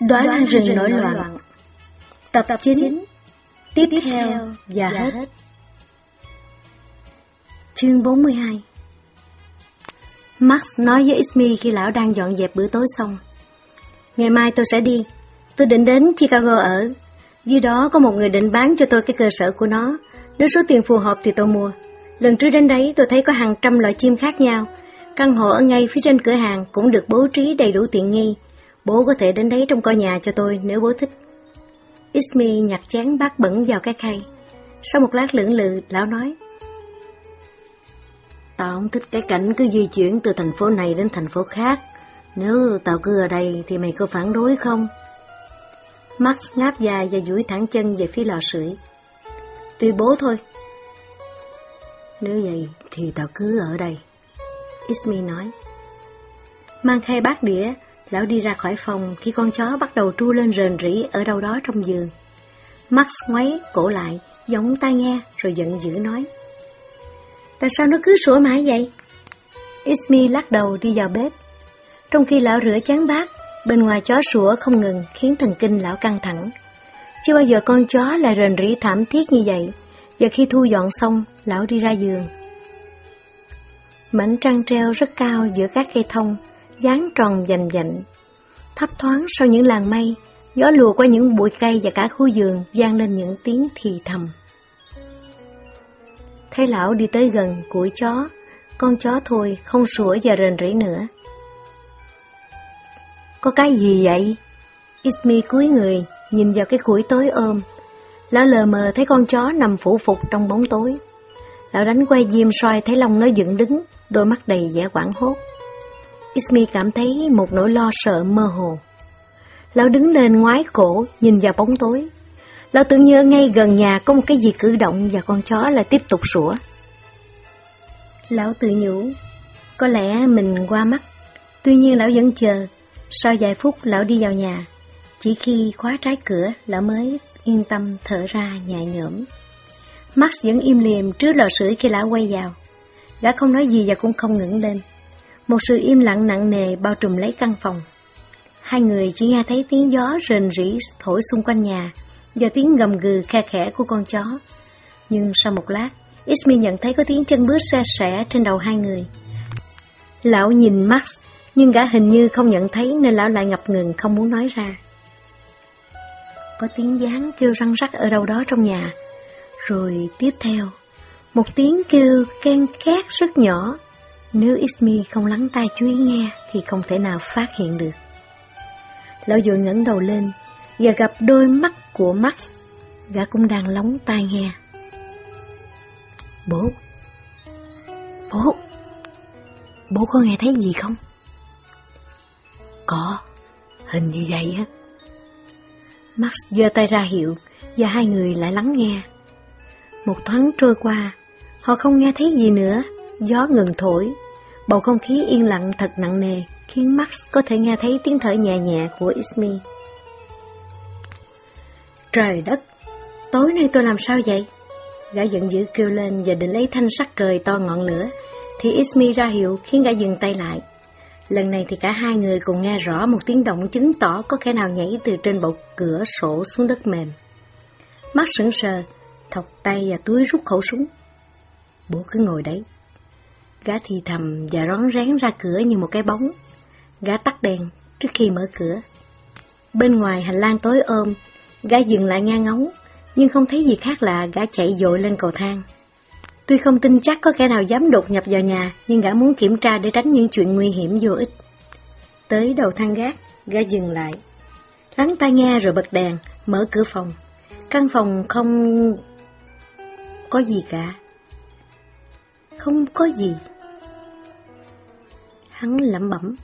Đóa lan rừng nổi loạn Tập 9 Tiếp theo và hết Chương 42 Max nói với Ismi khi lão đang dọn dẹp bữa tối xong. Ngày mai tôi sẽ đi. Tôi định đến Chicago ở. Dưới đó có một người định bán cho tôi cái cơ sở của nó. Nếu số tiền phù hợp thì tôi mua. Lần trước đến đấy tôi thấy có hàng trăm loại chim khác nhau. Căn hộ ở ngay phía trên cửa hàng cũng được bố trí đầy đủ tiện nghi. Bố có thể đến đấy trong coi nhà cho tôi nếu bố thích. Ismi nhặt chén bát bẩn vào cái khay. Sau một lát lưỡng lự, lão nói. Tao không thích cái cảnh cứ di chuyển từ thành phố này đến thành phố khác. Nếu tao cứ ở đây thì mày có phản đối không? Max ngáp dài và duỗi thẳng chân về phía lò sưởi. Tùy bố thôi. Nếu vậy thì tao cứ ở đây. Ismi nói. Mang khay bát đĩa, lão đi ra khỏi phòng khi con chó bắt đầu tru lên rền rỉ ở đâu đó trong giường. Max ngoáy cổ lại, giống tai nghe rồi giận dữ nói. Tại sao nó cứ sủa mãi vậy? Ismi lắc đầu đi vào bếp. Trong khi lão rửa chén bát, bên ngoài chó sủa không ngừng khiến thần kinh lão căng thẳng. Chưa bao giờ con chó lại rền rỉ thảm thiết như vậy, Giờ khi thu dọn xong, lão đi ra giường. Mảnh trăng treo rất cao giữa các cây thông, dáng tròn dành dạnh. Thấp thoáng sau những làn mây, gió lùa qua những bụi cây và cả khu vườn vang lên những tiếng thì thầm. Thấy lão đi tới gần củi chó, con chó thôi không sủa và rền rỉ nữa. Có cái gì vậy? Ismi cúi người, nhìn vào cái củi tối ôm. Lão lờ mờ thấy con chó nằm phủ phục trong bóng tối. Lão đánh quay diêm soi thấy lông nó dựng đứng, đôi mắt đầy vẻ quảng hốt. Ismi cảm thấy một nỗi lo sợ mơ hồ. Lão đứng lên ngoái cổ, nhìn vào bóng tối. Lão tưởng nhớ ngay gần nhà có một cái gì cử động và con chó lại tiếp tục sủa. Lão tự nhủ, có lẽ mình qua mắt. Tuy nhiên lão vẫn chờ. Sau vài phút lão đi vào nhà. Chỉ khi khóa trái cửa, lão mới yên tâm thở ra nhẹ nhõm. Max vẫn im liềm trước lò sưởi khi lão quay vào. Gã không nói gì và cũng không ngẩng lên. Một sự im lặng nặng nề bao trùm lấy căn phòng. Hai người chỉ nghe thấy tiếng gió rền rỉ thổi xung quanh nhà và tiếng gầm gừ khe khẽ của con chó. Nhưng sau một lát, Ismi nhận thấy có tiếng chân bước xe sẻ trên đầu hai người. Lão nhìn Max, nhưng gã hình như không nhận thấy nên lão lại ngập ngừng không muốn nói ra. Có tiếng gián kêu răng rắc ở đâu đó trong nhà. Rồi tiếp theo, một tiếng kêu ken két rất nhỏ. Nếu Ismi không lắng tai chú ý nghe thì không thể nào phát hiện được. Lão dội ngẩng đầu lên và gặp đôi mắt của Max. Gã cũng đang lóng tai nghe. Bố! Bố! Bố có nghe thấy gì không? Có, hình như vậy á. Max giơ tay ra hiệu và hai người lại lắng nghe. Một thoáng trôi qua, họ không nghe thấy gì nữa, gió ngừng thổi. Bầu không khí yên lặng thật nặng nề khiến Max có thể nghe thấy tiếng thở nhẹ nhẹ của Ismi. Trời đất, tối nay tôi làm sao vậy? Gã giận dữ kêu lên và định lấy thanh sắt cời to ngọn lửa, thì Ismi ra hiệu khiến gã dừng tay lại. Lần này thì cả hai người cùng nghe rõ một tiếng động chứng tỏ có kẻ nào nhảy từ trên bộ cửa sổ xuống đất mềm. Mắt sững sờ, thọc tay và túi rút khẩu súng. Bố cứ ngồi đấy. Gã thì thầm và rón rén ra cửa như một cái bóng. Gã tắt đèn trước khi mở cửa. Bên ngoài hành lang tối ôm, gã dừng lại ngang ngóng, nhưng không thấy gì khác lạ gã chạy dội lên cầu thang. Tuy không tin chắc có kẻ nào dám đột nhập vào nhà, nhưng gã muốn kiểm tra để tránh những chuyện nguy hiểm vô ích. Tới đầu thang gác, gã dừng lại. Lắng tai nghe rồi bật đèn, mở cửa phòng. Căn phòng không có gì cả. Không có gì. Hắn lẩm bẩm.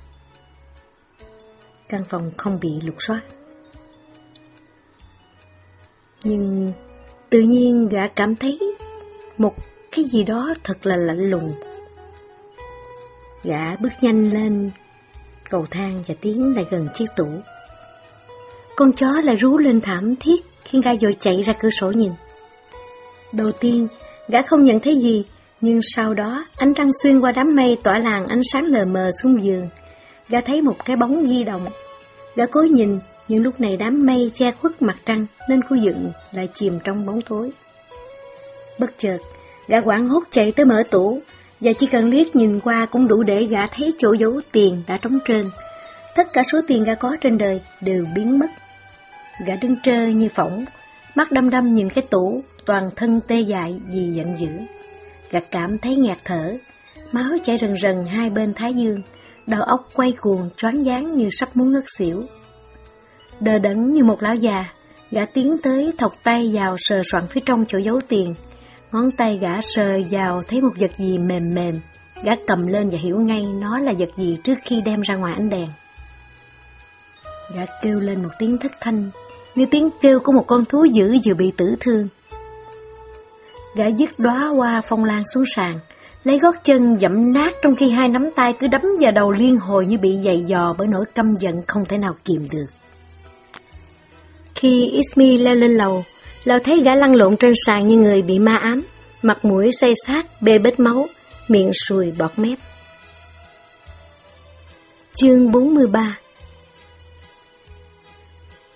Căn phòng không bị lục soát. Nhưng tự nhiên gã cảm thấy một cái gì đó thật là lạnh lùng. Gã bước nhanh lên cầu thang và tiến lại gần chiếc tủ. Con chó lại rú lên thảm thiết khiến gã vội chạy ra cửa sổ nhìn. Đầu tiên, gã không nhận thấy gì, nhưng sau đó ánh trăng xuyên qua đám mây tỏa làng ánh sáng lờ mờ xuống giường. Gã thấy một cái bóng di động. Gã cố nhìn Nhưng lúc này đám mây che khuất mặt trăng nên khu dựng lại chìm trong bóng tối. Bất chợt, gã quảng hốt chạy tới mở tủ, và chỉ cần liếc nhìn qua cũng đủ để gã thấy chỗ giấu tiền đã trống trơn. Tất cả số tiền gã có trên đời đều biến mất. Gã đứng trơ như phỏng, mắt đăm đăm nhìn cái tủ, toàn thân tê dại vì giận dữ. Gã cảm thấy ngạt thở, máu chảy rần rần hai bên thái dương, đầu óc quay cuồng choáng váng như sắp muốn ngất xỉu. Đờ đẫn như một lão già, gã tiến tới thọc tay vào sờ soạn phía trong chỗ giấu tiền. Ngón tay gã sờ vào thấy một vật gì mềm mềm, gã cầm lên và hiểu ngay nó là vật gì trước khi đem ra ngoài ánh đèn. Gã kêu lên một tiếng thất thanh, như tiếng kêu của một con thú dữ vừa bị tử thương. Gã dứt đóa hoa phong lan xuống sàn, lấy gót chân dẫm nát trong khi hai nắm tay cứ đấm vào đầu liên hồi như bị dày dò bởi nỗi căm giận không thể nào kìm được. Khi Ismi leo lên lầu, lão thấy gã lăn lộn trên sàn như người bị ma ám, mặt mũi say sát, bê bết máu, miệng sùi bọt mép. Chương 43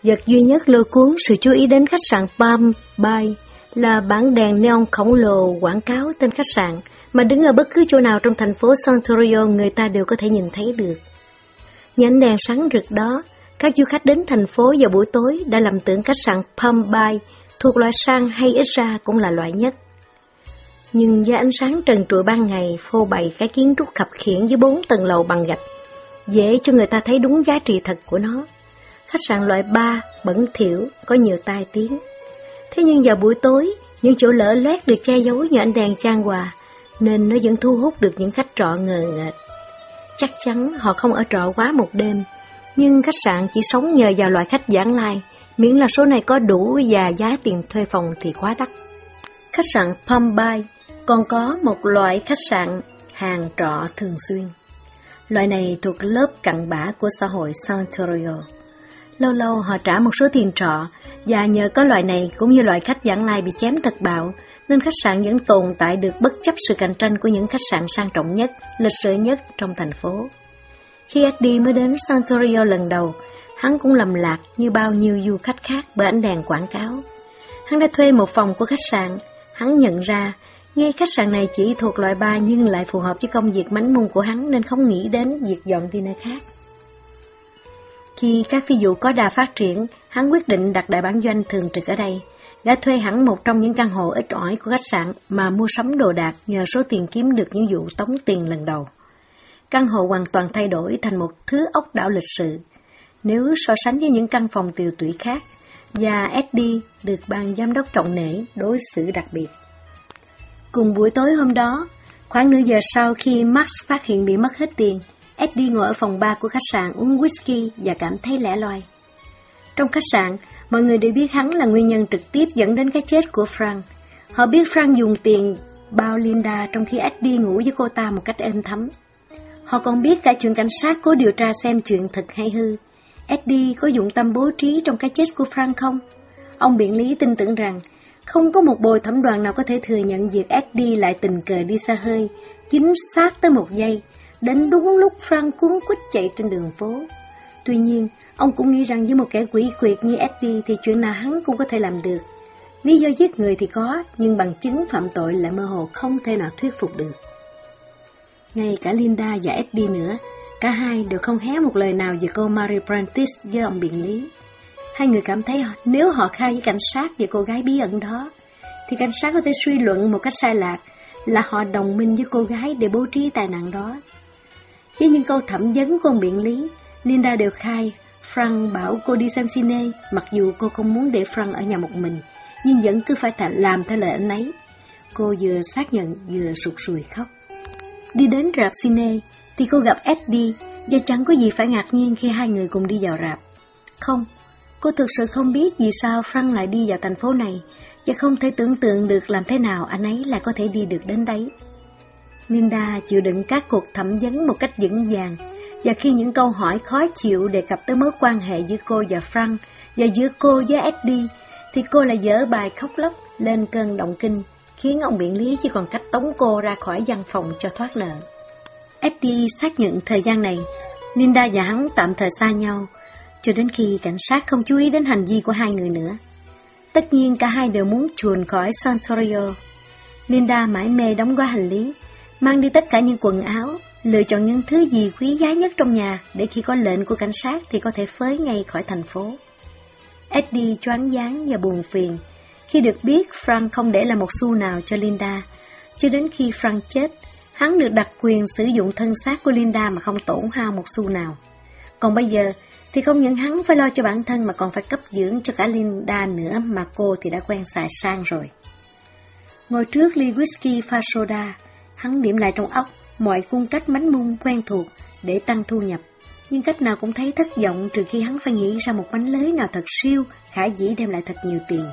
Vật duy nhất lôi cuốn sự chú ý đến khách sạn Palm Bay là bảng đèn neon khổng lồ quảng cáo tên khách sạn mà đứng ở bất cứ chỗ nào trong thành phố Santorio người ta đều có thể nhìn thấy được. Nhánh đèn sáng rực đó, các du khách đến thành phố vào buổi tối đã lầm tưởng khách sạn Palm Bay thuộc loại sang hay ít ra cũng là loại nhất. Nhưng do ánh sáng trần trụi ban ngày phô bày cái kiến trúc khập khiển với bốn tầng lầu bằng gạch, dễ cho người ta thấy đúng giá trị thật của nó. Khách sạn loại ba bẩn thỉu, có nhiều tai tiếng. Thế nhưng vào buổi tối, những chỗ lỡ loét được che giấu nhờ ánh đèn trang hòa, nên nó vẫn thu hút được những khách trọ ngờ ngợt. Chắc chắn họ không ở trọ quá một đêm, nhưng khách sạn chỉ sống nhờ vào loại khách giảng lai, miễn là số này có đủ và giá tiền thuê phòng thì quá đắt. Khách sạn Palm Bay còn có một loại khách sạn hàng trọ thường xuyên. Loại này thuộc lớp cặn bã của xã hội Santorio. Lâu lâu họ trả một số tiền trọ, và nhờ có loại này cũng như loại khách giảng lai bị chém thật bạo, nên khách sạn vẫn tồn tại được bất chấp sự cạnh tranh của những khách sạn sang trọng nhất, lịch sử nhất trong thành phố. Khi Eddie mới đến Santorio lần đầu, hắn cũng lầm lạc như bao nhiêu du khách khác bởi ánh đèn quảng cáo. Hắn đã thuê một phòng của khách sạn, hắn nhận ra, nghe khách sạn này chỉ thuộc loại ba nhưng lại phù hợp với công việc mánh mung của hắn nên không nghĩ đến việc dọn đi nơi khác. Khi các phi vụ có đà phát triển, hắn quyết định đặt đại bản doanh thường trực ở đây. Đã thuê hẳn một trong những căn hộ ít ỏi của khách sạn mà mua sắm đồ đạc nhờ số tiền kiếm được những vụ tống tiền lần đầu. Căn hộ hoàn toàn thay đổi thành một thứ ốc đảo lịch sự. Nếu so sánh với những căn phòng tiều tụy khác, và Eddie được ban giám đốc trọng nể đối xử đặc biệt. Cùng buổi tối hôm đó, khoảng nửa giờ sau khi Max phát hiện bị mất hết tiền, Eddie ngồi ở phòng ba của khách sạn uống whisky và cảm thấy lẻ loi. Trong khách sạn, mọi người đều biết hắn là nguyên nhân trực tiếp dẫn đến cái chết của Frank. Họ biết Frank dùng tiền bao Linda trong khi Eddie ngủ với cô ta một cách êm thấm. Họ còn biết cả chuyện cảnh sát cố điều tra xem chuyện thật hay hư. Eddie có dụng tâm bố trí trong cái chết của Frank không? Ông biện lý tin tưởng rằng không có một bồi thẩm đoàn nào có thể thừa nhận việc Eddie lại tình cờ đi xa hơi, chính xác tới một giây, đến đúng lúc Frank cuốn quýt chạy trên đường phố. Tuy nhiên, ông cũng nghĩ rằng với một kẻ quỷ quyệt như Eddie thì chuyện nào hắn cũng có thể làm được. Lý do giết người thì có, nhưng bằng chứng phạm tội lại mơ hồ không thể nào thuyết phục được. Ngay cả Linda và Eddie nữa, cả hai đều không hé một lời nào về cô Mary Prentice với ông biện lý. Hai người cảm thấy nếu họ khai với cảnh sát về cô gái bí ẩn đó, thì cảnh sát có thể suy luận một cách sai lạc là họ đồng minh với cô gái để bố trí tai nạn đó. Với những câu thẩm vấn của ông biện lý, Linda đều khai Frank bảo cô đi xem cine, mặc dù cô không muốn để Frank ở nhà một mình, nhưng vẫn cứ phải làm theo lời anh ấy. Cô vừa xác nhận vừa sụt sùi khóc. Đi đến rạp cine, thì cô gặp Eddie, và chẳng có gì phải ngạc nhiên khi hai người cùng đi vào rạp. Không, cô thực sự không biết vì sao Frank lại đi vào thành phố này, và không thể tưởng tượng được làm thế nào anh ấy lại có thể đi được đến đấy. Linda chịu đựng các cuộc thẩm vấn một cách vững vàng, và khi những câu hỏi khó chịu đề cập tới mối quan hệ giữa cô và Frank và giữa cô với Eddie, thì cô lại dở bài khóc lóc lên cơn động kinh, khiến ông biện lý chỉ còn cách tống cô ra khỏi văn phòng cho thoát nợ. Eddie xác nhận thời gian này, Linda và hắn tạm thời xa nhau, cho đến khi cảnh sát không chú ý đến hành vi của hai người nữa. Tất nhiên cả hai đều muốn chuồn khỏi Santorio. Linda mãi mê đóng gói hành lý, mang đi tất cả những quần áo, lựa chọn những thứ gì quý giá nhất trong nhà để khi có lệnh của cảnh sát thì có thể phới ngay khỏi thành phố. Eddie choáng váng và buồn phiền khi được biết Frank không để lại một xu nào cho Linda. Cho đến khi Frank chết, hắn được đặc quyền sử dụng thân xác của Linda mà không tổn hao một xu nào. Còn bây giờ thì không những hắn phải lo cho bản thân mà còn phải cấp dưỡng cho cả Linda nữa mà cô thì đã quen xài sang rồi. Ngồi trước ly whisky pha soda, hắn điểm lại trong óc mọi cung cách bánh mung quen thuộc để tăng thu nhập. Nhưng cách nào cũng thấy thất vọng trừ khi hắn phải nghĩ ra một bánh lưới nào thật siêu, khả dĩ đem lại thật nhiều tiền.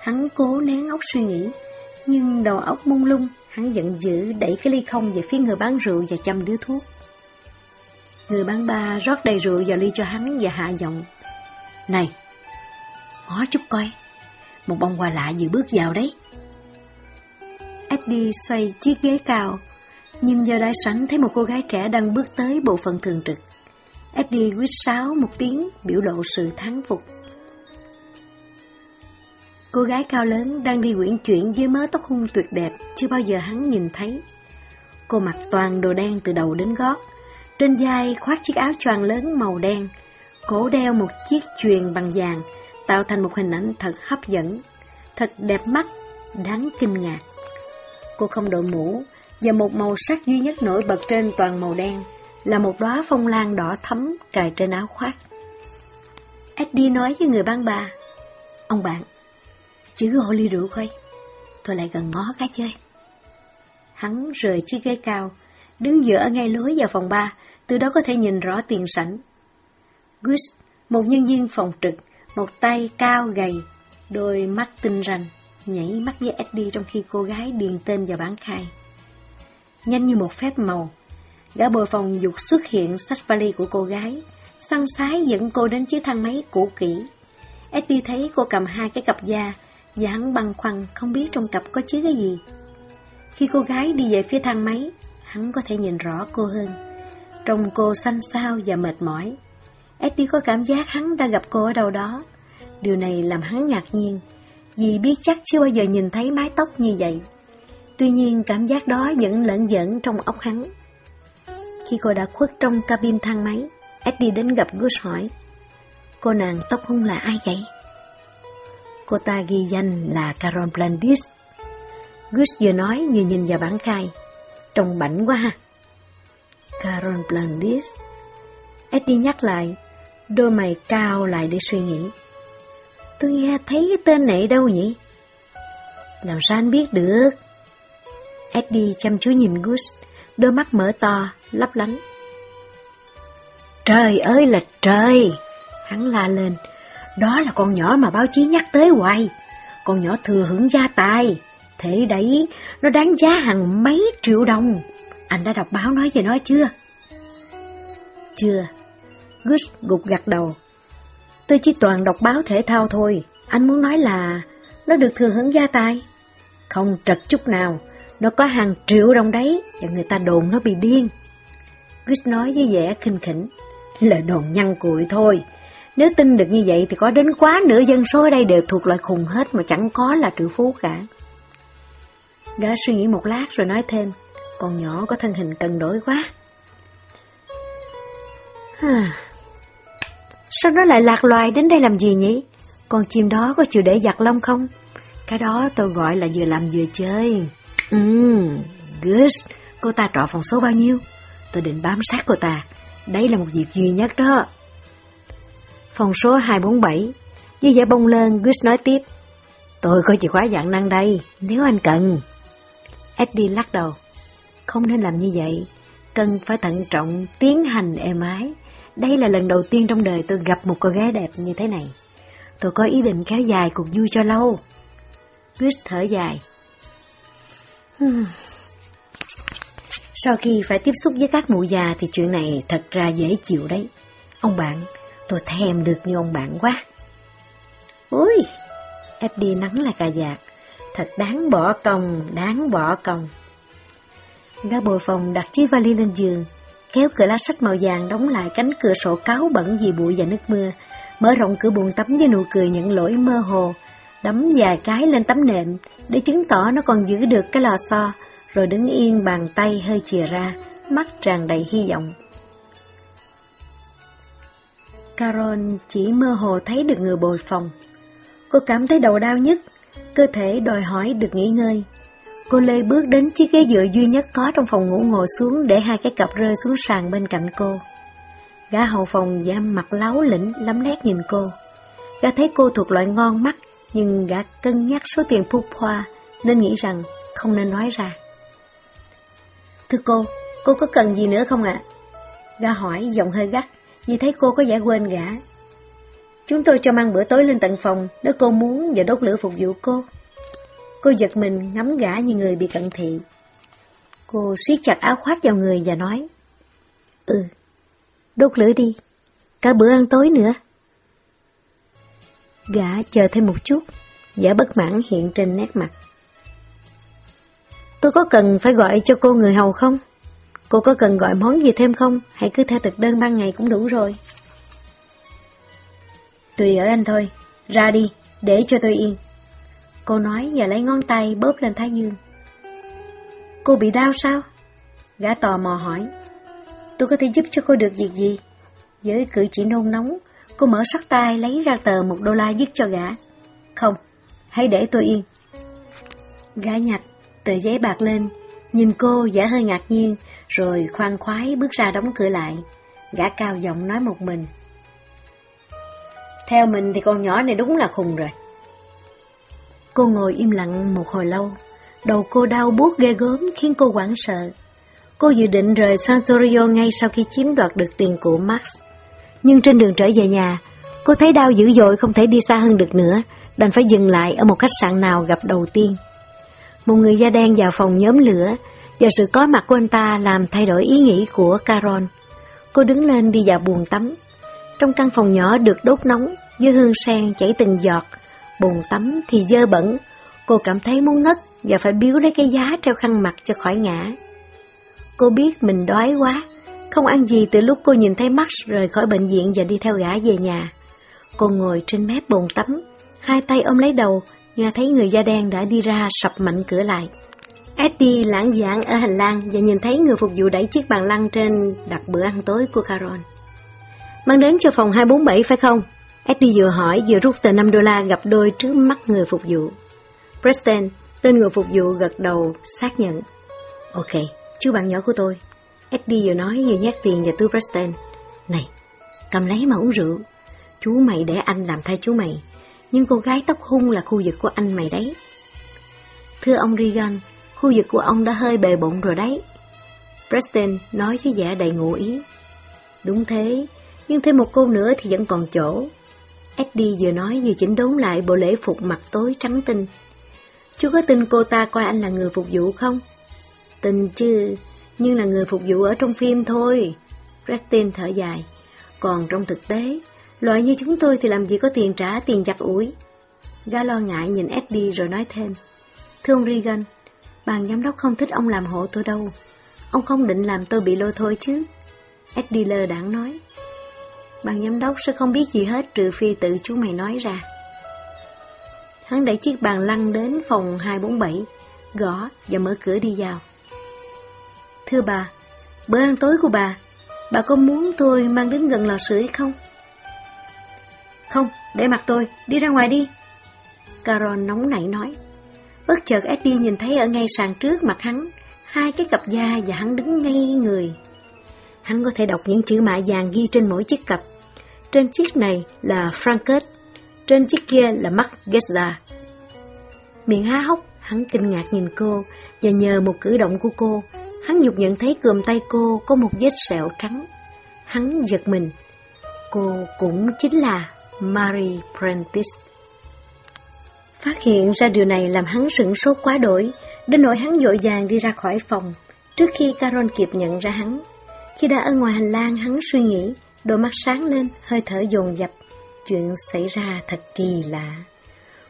Hắn cố nén óc suy nghĩ, nhưng đầu óc mông lung, hắn giận dữ đẩy cái ly không về phía người bán rượu và chăm đứa thuốc. Người bán ba rót đầy rượu vào ly cho hắn và hạ giọng. Này, ngó chút coi, một bông hoa lạ vừa bước vào đấy. Eddie xoay chiếc ghế cao, nhưng giờ đại sảnh thấy một cô gái trẻ đang bước tới bộ phận thường trực. Eddie quýt sáo một tiếng biểu lộ sự thắng phục. Cô gái cao lớn đang đi quyển chuyển với mớ tóc hung tuyệt đẹp, chưa bao giờ hắn nhìn thấy. Cô mặc toàn đồ đen từ đầu đến gót, trên vai khoác chiếc áo choàng lớn màu đen, cổ đeo một chiếc chuyền bằng vàng, tạo thành một hình ảnh thật hấp dẫn, thật đẹp mắt, đáng kinh ngạc. Cô không đội mũ, và một màu sắc duy nhất nổi bật trên toàn màu đen là một đóa phong lan đỏ thắm cài trên áo khoác. Eddie nói với người bán bà, Ông bạn, chứ hộ ly rượu coi, tôi lại gần ngó cái chơi. Hắn rời chiếc ghế cao, đứng giữa ngay lối vào phòng ba, từ đó có thể nhìn rõ tiền sảnh. Gus, một nhân viên phòng trực, một tay cao gầy, đôi mắt tinh ranh, nhảy mắt với Eddie trong khi cô gái điền tên vào bản khai. Nhanh như một phép màu, gã bồi phòng dục xuất hiện sách vali của cô gái, săn sái dẫn cô đến chiếc thang máy cũ kỹ. Eddie thấy cô cầm hai cái cặp da, và hắn băn khoăn không biết trong cặp có chứa cái gì. Khi cô gái đi về phía thang máy, hắn có thể nhìn rõ cô hơn. Trông cô xanh xao và mệt mỏi. Eddie có cảm giác hắn đã gặp cô ở đâu đó. Điều này làm hắn ngạc nhiên, vì biết chắc chưa bao giờ nhìn thấy mái tóc như vậy. Tuy nhiên cảm giác đó vẫn lẫn dẫn trong óc hắn. Khi cô đã khuất trong cabin thang máy, Eddie đến gặp Gus hỏi, Cô nàng tóc hung là ai vậy? Cô ta ghi danh là Carol Blandis. Gus vừa nói vừa nhìn vào bản khai. Trông bảnh quá ha. Carol Blandis. Eddie nhắc lại, đôi mày cao lại để suy nghĩ. Tôi nghe thấy cái tên này đâu nhỉ? Làm sao anh biết được? Eddie chăm chú nhìn Gus, đôi mắt mở to, lấp lánh. Trời ơi là trời! Hắn la lên, đó là con nhỏ mà báo chí nhắc tới hoài, con nhỏ thừa hưởng gia tài. Thế đấy, nó đáng giá hàng mấy triệu đồng. Anh đã đọc báo nói về nó chưa? Chưa. Gus gục gặt đầu. Tôi chỉ toàn đọc báo thể thao thôi. Anh muốn nói là nó được thừa hưởng gia tài? Không trật chút nào. Nó có hàng triệu đồng đấy, và người ta đồn nó bị điên. Gus nói với vẻ khinh khỉnh. Lời đồn nhăn cụi thôi. Nếu tin được như vậy thì có đến quá nửa dân số ở đây đều thuộc loại khùng hết mà chẳng có là triệu phú cả. Gã suy nghĩ một lát rồi nói thêm, con nhỏ có thân hình cân đối quá. Sao nó lại lạc loài đến đây làm gì nhỉ? Con chim đó có chịu để giặt lông không? Cái đó tôi gọi là vừa làm vừa chơi. Ừm, good. Cô ta trọ phòng số bao nhiêu? Tôi định bám sát cô ta. Đấy là một việc duy nhất đó. Phòng số 247. với vẻ bông lên, Gus nói tiếp. Tôi có chìa khóa dạng năng đây, nếu anh cần. Eddie lắc đầu. Không nên làm như vậy. Cần phải thận trọng, tiến hành êm ái. Đây là lần đầu tiên trong đời tôi gặp một cô gái đẹp như thế này. Tôi có ý định kéo dài cuộc vui cho lâu. Chris thở dài. Hmm. Sau khi phải tiếp xúc với các mụ già thì chuyện này thật ra dễ chịu đấy. Ông bạn, tôi thèm được như ông bạn quá. Ôi, Eddie nắng là cà giạc, thật đáng bỏ công, đáng bỏ công. Gã bồi phòng đặt chiếc vali lên giường, kéo cửa lá sách màu vàng đóng lại cánh cửa sổ cáo bẩn vì bụi và nước mưa, mở rộng cửa buồng tắm với nụ cười nhận lỗi mơ hồ, đấm vài cái lên tấm nệm để chứng tỏ nó còn giữ được cái lò xo, rồi đứng yên bàn tay hơi chìa ra, mắt tràn đầy hy vọng. Carol chỉ mơ hồ thấy được người bồi phòng. Cô cảm thấy đầu đau nhất, cơ thể đòi hỏi được nghỉ ngơi. Cô Lê bước đến chiếc ghế dựa duy nhất có trong phòng ngủ ngồi xuống để hai cái cặp rơi xuống sàn bên cạnh cô. Gã hậu phòng giam mặt láo lĩnh lắm nét nhìn cô. Gã thấy cô thuộc loại ngon mắt, nhưng gã cân nhắc số tiền phúc hoa, nên nghĩ rằng không nên nói ra. Thưa cô, cô có cần gì nữa không ạ? Gã hỏi giọng hơi gắt, vì thấy cô có vẻ quên gã. Chúng tôi cho mang bữa tối lên tận phòng, nếu cô muốn và đốt lửa phục vụ cô. Cô giật mình ngắm gã như người bị cận thị. Cô siết chặt áo khoác vào người và nói, Ừ, đốt lửa đi, cả bữa ăn tối nữa. Gã chờ thêm một chút, giả bất mãn hiện trên nét mặt. Tôi có cần phải gọi cho cô người hầu không? Cô có cần gọi món gì thêm không? Hãy cứ theo thực đơn ban ngày cũng đủ rồi. Tùy ở anh thôi, ra đi, để cho tôi yên. Cô nói và lấy ngón tay bóp lên thái dương. Cô bị đau sao? Gã tò mò hỏi. Tôi có thể giúp cho cô được việc gì? Với cử chỉ nôn nóng, cô mở sắc tay lấy ra tờ một đô la dứt cho gã. Không, hãy để tôi yên. Gã nhặt tờ giấy bạc lên, nhìn cô giả hơi ngạc nhiên, rồi khoan khoái bước ra đóng cửa lại. Gã cao giọng nói một mình. Theo mình thì con nhỏ này đúng là khùng rồi. Cô ngồi im lặng một hồi lâu, đầu cô đau buốt ghê gớm khiến cô hoảng sợ. Cô dự định rời Santorio ngay sau khi chiếm đoạt được tiền của Max. Nhưng trên đường trở về nhà, cô thấy đau dữ dội không thể đi xa hơn được nữa, đành phải dừng lại ở một khách sạn nào gặp đầu tiên. Một người da đen vào phòng nhóm lửa, và sự có mặt của anh ta làm thay đổi ý nghĩ của Caron. Cô đứng lên đi vào buồng tắm. Trong căn phòng nhỏ được đốt nóng, dưới hương sen chảy từng giọt, bồn tắm thì dơ bẩn, cô cảm thấy muốn ngất và phải biếu lấy cái giá treo khăn mặt cho khỏi ngã. Cô biết mình đói quá, không ăn gì từ lúc cô nhìn thấy Max rời khỏi bệnh viện và đi theo gã về nhà. Cô ngồi trên mép bồn tắm, hai tay ôm lấy đầu, nghe thấy người da đen đã đi ra sập mạnh cửa lại. Eddie lãng giảng ở hành lang và nhìn thấy người phục vụ đẩy chiếc bàn lăn trên đặt bữa ăn tối của Carol. Mang đến cho phòng 247 phải không? Eddie vừa hỏi vừa rút tờ 5 đô la gặp đôi trước mắt người phục vụ. Preston, tên người phục vụ gật đầu xác nhận. Ok, chú bạn nhỏ của tôi. Eddie vừa nói vừa nhét tiền vào túi Preston. Này, cầm lấy mà uống rượu. Chú mày để anh làm thay chú mày. Nhưng cô gái tóc hung là khu vực của anh mày đấy. Thưa ông Regan, khu vực của ông đã hơi bề bộn rồi đấy. Preston nói với vẻ đầy ngụ ý. Đúng thế, nhưng thêm một cô nữa thì vẫn còn chỗ. Eddie vừa nói vừa chỉnh đốn lại bộ lễ phục mặt tối trắng tinh. Chú có tin cô ta coi anh là người phục vụ không? Tin chứ, nhưng là người phục vụ ở trong phim thôi. Preston thở dài. Còn trong thực tế, loại như chúng tôi thì làm gì có tiền trả tiền giặt ủi. Ga lo ngại nhìn Eddie rồi nói thêm. Thưa ông Regan, bàn giám đốc không thích ông làm hộ tôi đâu. Ông không định làm tôi bị lôi thôi chứ. Eddie lơ đảng nói. Ban giám đốc sẽ không biết gì hết trừ phi tự chú mày nói ra. Hắn đẩy chiếc bàn lăn đến phòng 247, gõ và mở cửa đi vào. Thưa bà, bữa ăn tối của bà, bà có muốn tôi mang đến gần lò sưởi không? Không, để mặt tôi, đi ra ngoài đi. caron nóng nảy nói. Bất chợt Eddie nhìn thấy ở ngay sàn trước mặt hắn, hai cái cặp da và hắn đứng ngay người. Hắn có thể đọc những chữ mạ vàng ghi trên mỗi chiếc cặp. Trên chiếc này là Franket, trên chiếc kia là Mark Gesda. Miệng há hốc, hắn kinh ngạc nhìn cô, và nhờ một cử động của cô, hắn nhục nhận thấy cườm tay cô có một vết sẹo trắng. Hắn giật mình. Cô cũng chính là Mary Prentice. Phát hiện ra điều này làm hắn sửng sốt quá đổi, đến nỗi hắn dội vàng đi ra khỏi phòng, trước khi Carol kịp nhận ra hắn. Khi đã ở ngoài hành lang, hắn suy nghĩ, đôi mắt sáng lên, hơi thở dồn dập. Chuyện xảy ra thật kỳ lạ.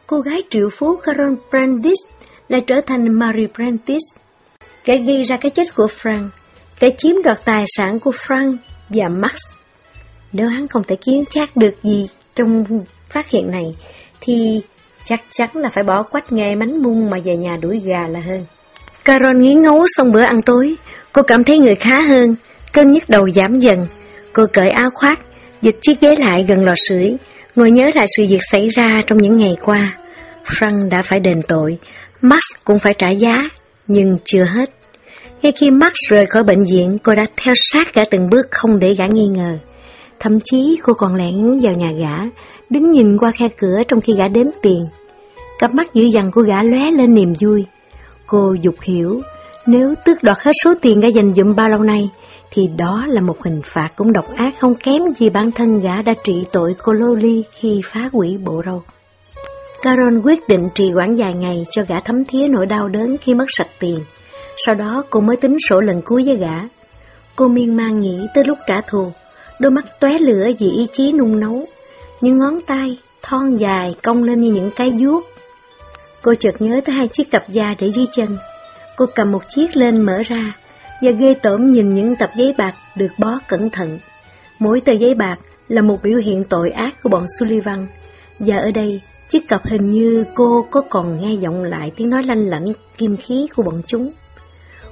Cô gái triệu phú Karen Brandis lại trở thành Marie Brandis, Kẻ ghi ra cái chết của Frank, kẻ chiếm đoạt tài sản của Frank và Max. Nếu hắn không thể kiến chắc được gì trong phát hiện này, thì chắc chắn là phải bỏ quách nghề mánh mung mà về nhà đuổi gà là hơn. Caron nghiến ngấu xong bữa ăn tối, cô cảm thấy người khá hơn, cơn nhức đầu giảm dần. Cô cởi áo khoác, dịch chiếc ghế lại gần lò sưởi, ngồi nhớ lại sự việc xảy ra trong những ngày qua. Frank đã phải đền tội, Max cũng phải trả giá, nhưng chưa hết. Ngay khi Max rời khỏi bệnh viện, cô đã theo sát cả từng bước không để gã nghi ngờ. Thậm chí cô còn lẻn vào nhà gã, đứng nhìn qua khe cửa trong khi gã đếm tiền. Cặp mắt dữ dằn của gã lóe lên niềm vui. Cô dục hiểu, nếu tước đoạt hết số tiền gã dành dụm bao lâu nay, thì đó là một hình phạt cũng độc ác không kém gì bản thân gã đã trị tội cô loli khi phá hủy bộ râu. Carol quyết định trì quản dài ngày cho gã thấm thía nỗi đau đớn khi mất sạch tiền. Sau đó cô mới tính sổ lần cuối với gã. Cô miên man nghĩ tới lúc trả thù, đôi mắt tóe lửa vì ý chí nung nấu, những ngón tay thon dài cong lên như những cái vuốt. Cô chợt nhớ tới hai chiếc cặp da để dưới chân. Cô cầm một chiếc lên mở ra, và ghê tởm nhìn những tập giấy bạc được bó cẩn thận. Mỗi tờ giấy bạc là một biểu hiện tội ác của bọn Sullivan, và ở đây chiếc cặp hình như cô có còn nghe giọng lại tiếng nói lanh lảnh kim khí của bọn chúng.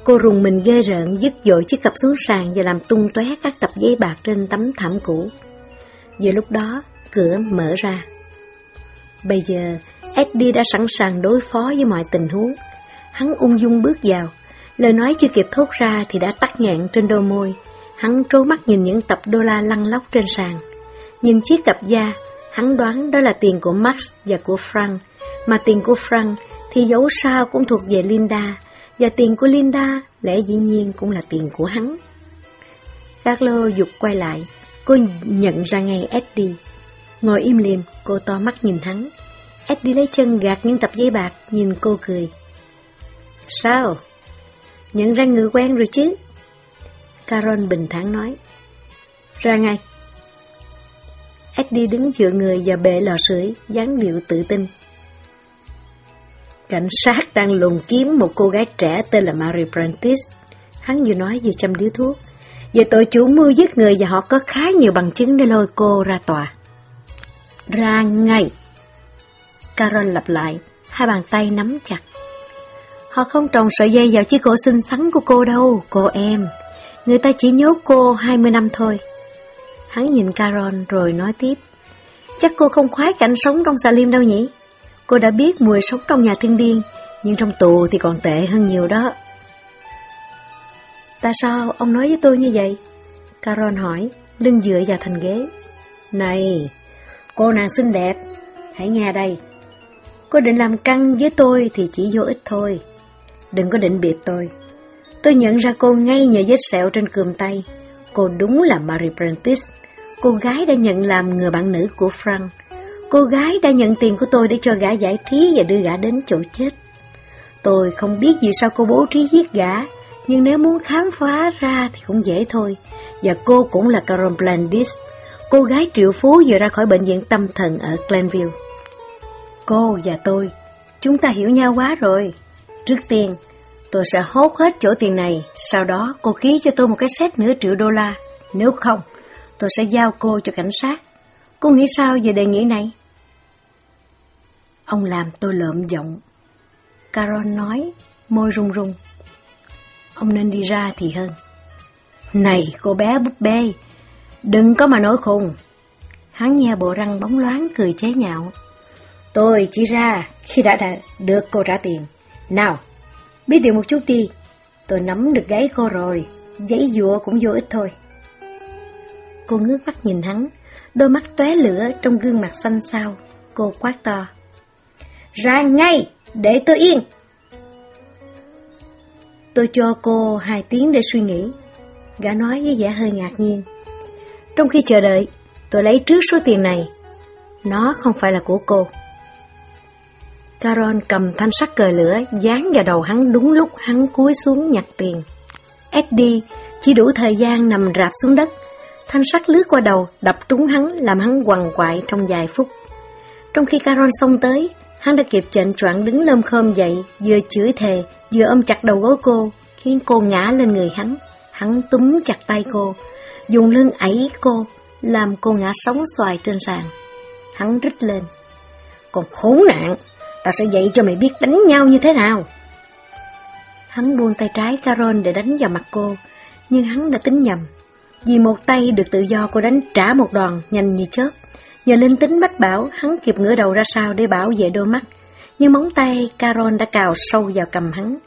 Cô rùng mình ghê rợn dứt dội chiếc cặp xuống sàn và làm tung tóe các tập giấy bạc trên tấm thảm cũ. Giờ lúc đó, cửa mở ra. Bây giờ, Eddie đã sẵn sàng đối phó với mọi tình huống. Hắn ung dung bước vào, lời nói chưa kịp thốt ra thì đã tắt nghẹn trên đôi môi. Hắn trố mắt nhìn những tập đô la lăn lóc trên sàn. Nhìn chiếc cặp da, hắn đoán đó là tiền của Max và của Frank, mà tiền của Frank thì dấu sao cũng thuộc về Linda, và tiền của Linda lẽ dĩ nhiên cũng là tiền của hắn. Carlo dục quay lại, cô nhận ra ngay Eddie. Ngồi im liềm, cô to mắt nhìn hắn. Eddie lấy chân gạt những tập giấy bạc, nhìn cô cười. Sao? Nhận ra người quen rồi chứ? Caron bình thản nói. Ra ngay. Eddie đứng dựa người và bệ lò sưởi, dáng điệu tự tin. Cảnh sát đang lùng kiếm một cô gái trẻ tên là Mary Prentice. Hắn vừa nói vừa chăm điếu thuốc. Về tội chủ mưu giết người và họ có khá nhiều bằng chứng để lôi cô ra tòa. Ra ngay. Carol lặp lại, hai bàn tay nắm chặt. Họ không trồng sợi dây vào chiếc cổ xinh xắn của cô đâu, cô em. Người ta chỉ nhốt cô 20 năm thôi. Hắn nhìn Carol rồi nói tiếp. Chắc cô không khoái cảnh sống trong xà lim đâu nhỉ? Cô đã biết mùi sống trong nhà thiên điên, nhưng trong tù thì còn tệ hơn nhiều đó. Tại sao ông nói với tôi như vậy? Carol hỏi, lưng dựa vào thành ghế. Này, cô nàng xinh đẹp, hãy nghe đây. Cô định làm căng với tôi thì chỉ vô ích thôi. Đừng có định biệt tôi. Tôi nhận ra cô ngay nhờ vết sẹo trên cườm tay. Cô đúng là Mary Prentice, cô gái đã nhận làm người bạn nữ của Frank. Cô gái đã nhận tiền của tôi để cho gã giải trí và đưa gã đến chỗ chết. Tôi không biết vì sao cô bố trí giết gã, nhưng nếu muốn khám phá ra thì cũng dễ thôi. Và cô cũng là Carol Blandis, cô gái triệu phú vừa ra khỏi bệnh viện tâm thần ở Glenville. Cô và tôi, chúng ta hiểu nhau quá rồi. Trước tiên, tôi sẽ hốt hết chỗ tiền này, sau đó cô ký cho tôi một cái xét nửa triệu đô la. Nếu không, tôi sẽ giao cô cho cảnh sát. Cô nghĩ sao về đề nghị này? Ông làm tôi lợm giọng. Carol nói, môi run run. Ông nên đi ra thì hơn. Này, cô bé búp bê, đừng có mà nói khùng. Hắn nghe bộ răng bóng loáng cười chế nhạo. Tôi chỉ ra khi đã, đã được cô trả tiền. Nào, biết điều một chút đi. Tôi nắm được gáy cô rồi, giấy dùa cũng vô ích thôi. Cô ngước mắt nhìn hắn, đôi mắt tóe lửa trong gương mặt xanh xao. Cô quát to. Ra ngay, để tôi yên. Tôi cho cô hai tiếng để suy nghĩ. Gã nói với vẻ hơi ngạc nhiên. Trong khi chờ đợi, tôi lấy trước số tiền này. Nó không phải là của cô. Caron cầm thanh sắt cờ lửa dán vào đầu hắn đúng lúc hắn cúi xuống nhặt tiền. Eddie chỉ đủ thời gian nằm rạp xuống đất. Thanh sắt lướt qua đầu, đập trúng hắn, làm hắn quằn quại trong vài phút. Trong khi Caron xông tới, hắn đã kịp chệnh choạng đứng lơm khơm dậy, vừa chửi thề, vừa ôm chặt đầu gối cô, khiến cô ngã lên người hắn. Hắn túm chặt tay cô, dùng lưng ấy cô, làm cô ngã sóng xoài trên sàn. Hắn rít lên. Còn khốn nạn, ta sẽ dạy cho mày biết đánh nhau như thế nào. Hắn buông tay trái Carol để đánh vào mặt cô, nhưng hắn đã tính nhầm. Vì một tay được tự do cô đánh trả một đòn nhanh như chớp. Nhờ linh tính mách bảo, hắn kịp ngửa đầu ra sau để bảo vệ đôi mắt. Nhưng móng tay Carol đã cào sâu vào cầm hắn.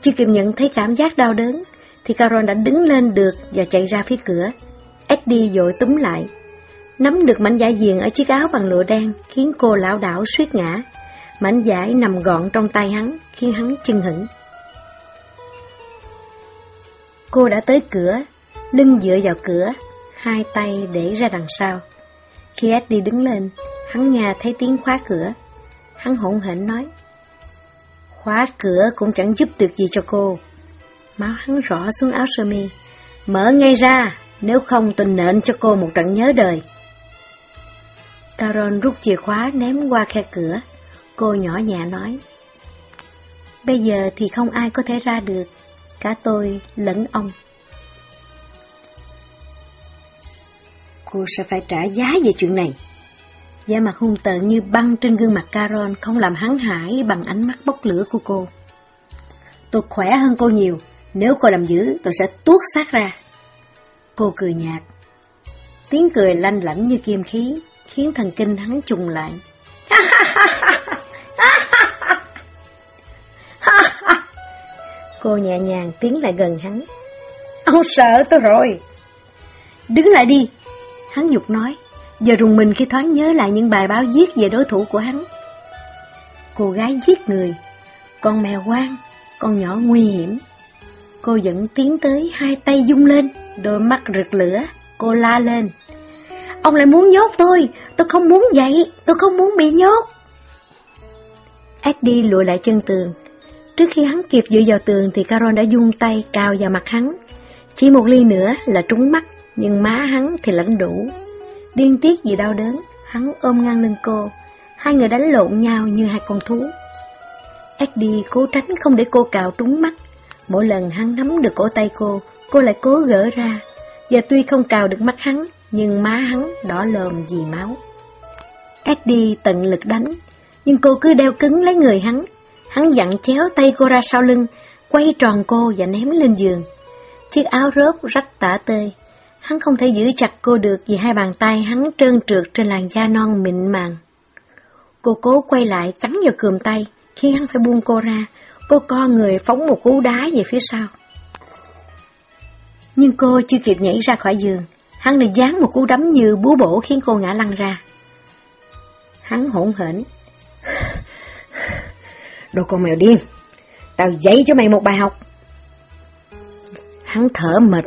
Chưa kịp nhận thấy cảm giác đau đớn, thì Carol đã đứng lên được và chạy ra phía cửa. Eddie dội túm lại. Nắm được mảnh giải diền ở chiếc áo bằng lụa đen khiến cô lão đảo suýt ngã. Mảnh giải nằm gọn trong tay hắn khiến hắn chân hững. Cô đã tới cửa, lưng dựa vào cửa, hai tay để ra đằng sau. Khi Eddie đứng lên, hắn nghe thấy tiếng khóa cửa. Hắn hỗn hển nói, Khóa cửa cũng chẳng giúp được gì cho cô. Máu hắn rõ xuống áo sơ mi. Mở ngay ra, nếu không tôi nện cho cô một trận nhớ đời. Caron rút chìa khóa ném qua khe cửa. Cô nhỏ nhẹ nói. Bây giờ thì không ai có thể ra được, cả tôi lẫn ông. Cô sẽ phải trả giá về chuyện này. Da mặt hung tợn như băng trên gương mặt Caron không làm hắn hải bằng ánh mắt bốc lửa của cô. Tôi khỏe hơn cô nhiều, nếu cô làm dữ tôi sẽ tuốt xác ra. Cô cười nhạt. Tiếng cười lanh lảnh như kim khí, khiến thần kinh hắn trùng lại. cô nhẹ nhàng tiến lại gần hắn. Ông sợ tôi rồi. Đứng lại đi, hắn nhục nói, giờ rùng mình khi thoáng nhớ lại những bài báo viết về đối thủ của hắn. Cô gái giết người, con mèo quang, con nhỏ nguy hiểm. Cô vẫn tiến tới, hai tay dung lên, đôi mắt rực lửa, cô la lên. Ông lại muốn nhốt tôi, tôi không muốn vậy, tôi không muốn bị nhốt. Eddie lùi lại chân tường. Trước khi hắn kịp dựa vào tường thì Caron đã dung tay cao vào mặt hắn. Chỉ một ly nữa là trúng mắt, nhưng má hắn thì lãnh đủ. Điên tiết vì đau đớn, hắn ôm ngang lưng cô. Hai người đánh lộn nhau như hai con thú. Eddie cố tránh không để cô cào trúng mắt. Mỗi lần hắn nắm được cổ tay cô, cô lại cố gỡ ra. Và tuy không cào được mắt hắn, nhưng má hắn đỏ lồm vì máu. Eddie tận lực đánh, nhưng cô cứ đeo cứng lấy người hắn. Hắn dặn chéo tay cô ra sau lưng, quay tròn cô và ném lên giường. Chiếc áo rớp rách tả tơi. Hắn không thể giữ chặt cô được vì hai bàn tay hắn trơn trượt trên làn da non mịn màng. Cô cố quay lại cắn vào cườm tay, khi hắn phải buông cô ra, cô co người phóng một cú đá về phía sau. Nhưng cô chưa kịp nhảy ra khỏi giường, hắn đã dán một cú đấm như búa bổ khiến cô ngã lăn ra. Hắn hỗn hển. Đồ con mèo điên, tao dạy cho mày một bài học. Hắn thở mệt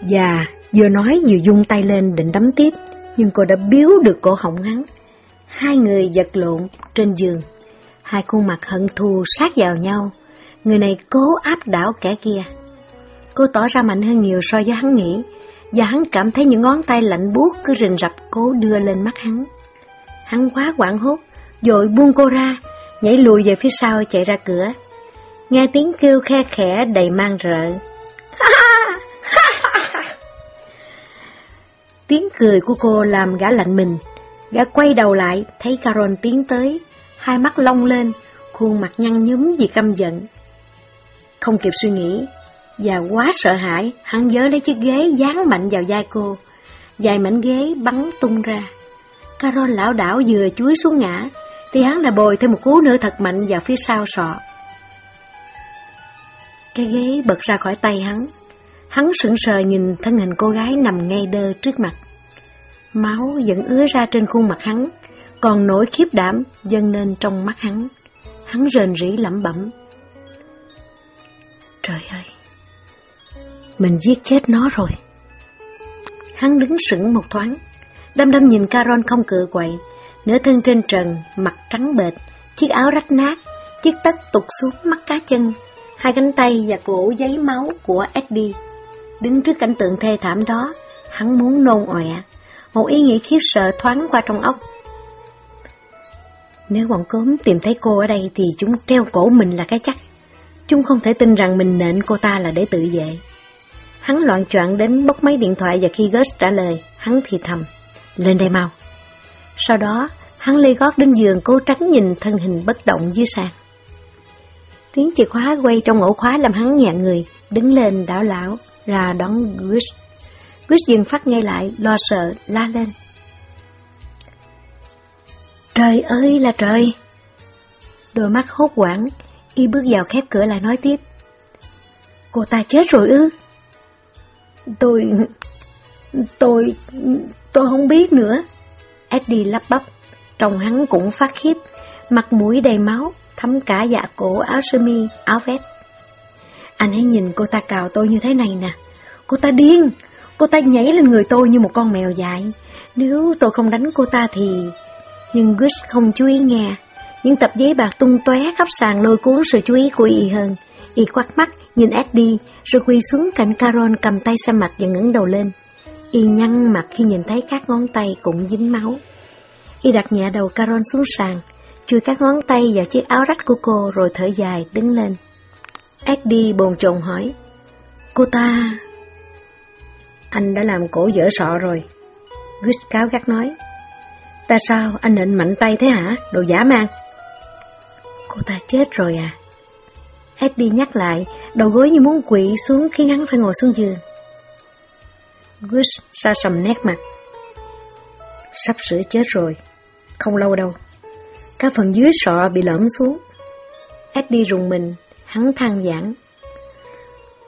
và vừa nói vừa dung tay lên định đấm tiếp, nhưng cô đã biếu được cổ họng hắn. Hai người giật lộn trên giường, hai khuôn mặt hận thù sát vào nhau, người này cố áp đảo kẻ kia. Cô tỏ ra mạnh hơn nhiều so với hắn nghĩ, và hắn cảm thấy những ngón tay lạnh buốt cứ rình rập cố đưa lên mắt hắn. Hắn quá quảng hốt, dội buông cô ra, nhảy lùi về phía sau chạy ra cửa. Nghe tiếng kêu khe khẽ đầy mang rợ. tiếng cười của cô làm gã lạnh mình. Gã quay đầu lại, thấy Carol tiến tới, hai mắt long lên, khuôn mặt nhăn nhúm vì căm giận. Không kịp suy nghĩ, và quá sợ hãi, hắn nhớ lấy chiếc ghế dán mạnh vào vai cô. Vài mảnh ghế bắn tung ra. Carol lão đảo vừa chuối xuống ngã, thì hắn lại bồi thêm một cú nữa thật mạnh vào phía sau sọ. Cái ghế bật ra khỏi tay hắn. Hắn sững sờ nhìn thân hình cô gái nằm ngay đơ trước mặt. Máu vẫn ứa ra trên khuôn mặt hắn, còn nỗi khiếp đảm dâng lên trong mắt hắn. Hắn rền rỉ lẩm bẩm. Trời ơi! Mình giết chết nó rồi. Hắn đứng sững một thoáng, đăm đăm nhìn Caron không cự quậy, nửa thân trên trần, mặt trắng bệt, chiếc áo rách nát, chiếc tất tụt xuống mắt cá chân, hai cánh tay và cổ giấy máu của Eddie. Đứng trước cảnh tượng thê thảm đó, hắn muốn nôn ọe, một ý nghĩ khiếp sợ thoáng qua trong óc. Nếu bọn cốm tìm thấy cô ở đây thì chúng treo cổ mình là cái chắc. Chúng không thể tin rằng mình nện cô ta là để tự vệ. Hắn loạn choạng đến bốc máy điện thoại và khi Gus trả lời, hắn thì thầm, lên đây mau. Sau đó, hắn lê gót đến giường cố tránh nhìn thân hình bất động dưới sàn. Tiếng chìa khóa quay trong ổ khóa làm hắn nhẹ người, đứng lên đảo lão, ra đón Gus. Gus dừng phát ngay lại, lo sợ, la lên. Trời ơi là trời! Đôi mắt hốt quảng, y bước vào khép cửa lại nói tiếp. Cô ta chết rồi ư? Tôi... tôi... tôi không biết nữa. Eddie lắp bắp, trông hắn cũng phát khiếp, mặt mũi đầy máu, thấm cả dạ cổ áo sơ mi, áo vest. Anh ấy nhìn cô ta cào tôi như thế này nè. Cô ta điên, cô ta nhảy lên người tôi như một con mèo dại. Nếu tôi không đánh cô ta thì... Nhưng Gus không chú ý nghe. Những tập giấy bạc tung tóe khắp sàn lôi cuốn sự chú ý của y hơn. Y quát mắt, nhìn Eddie, rồi quỳ xuống cạnh Carol cầm tay xem mặt và ngẩng đầu lên. Y nhăn mặt khi nhìn thấy các ngón tay cũng dính máu. Y đặt nhẹ đầu Carol xuống sàn, chui các ngón tay vào chiếc áo rách của cô rồi thở dài đứng lên. Eddie bồn chồn hỏi, Cô ta... Anh đã làm cổ dở sọ rồi. Gus cáo gắt nói, Ta sao anh nịnh mạnh tay thế hả, đồ giả mang? Cô ta chết rồi à? Eddie nhắc lại, đầu gối như muốn quỵ xuống khiến hắn phải ngồi xuống giường. Gus xa sầm nét mặt. Sắp sửa chết rồi, không lâu đâu. Các phần dưới sọ bị lõm xuống. Eddie rùng mình, hắn than giảng.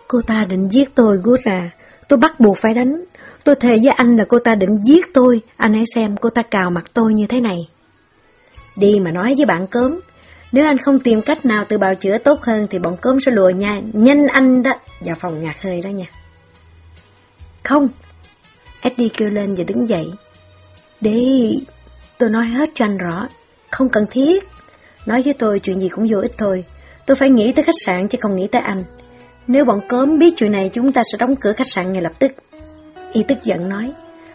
Cô ta định giết tôi, Gus à. Tôi bắt buộc phải đánh. Tôi thề với anh là cô ta định giết tôi. Anh hãy xem cô ta cào mặt tôi như thế này. Đi mà nói với bạn cớm. Nếu anh không tìm cách nào tự bào chữa tốt hơn thì bọn cơm sẽ lùa nha, nhanh anh đó vào phòng ngạt hơi đó nha. Không. Eddie kêu lên và đứng dậy. Đi, tôi nói hết cho anh rõ. Không cần thiết. Nói với tôi chuyện gì cũng vô ích thôi. Tôi phải nghĩ tới khách sạn chứ không nghĩ tới anh. Nếu bọn cớm biết chuyện này chúng ta sẽ đóng cửa khách sạn ngay lập tức. Y tức giận nói,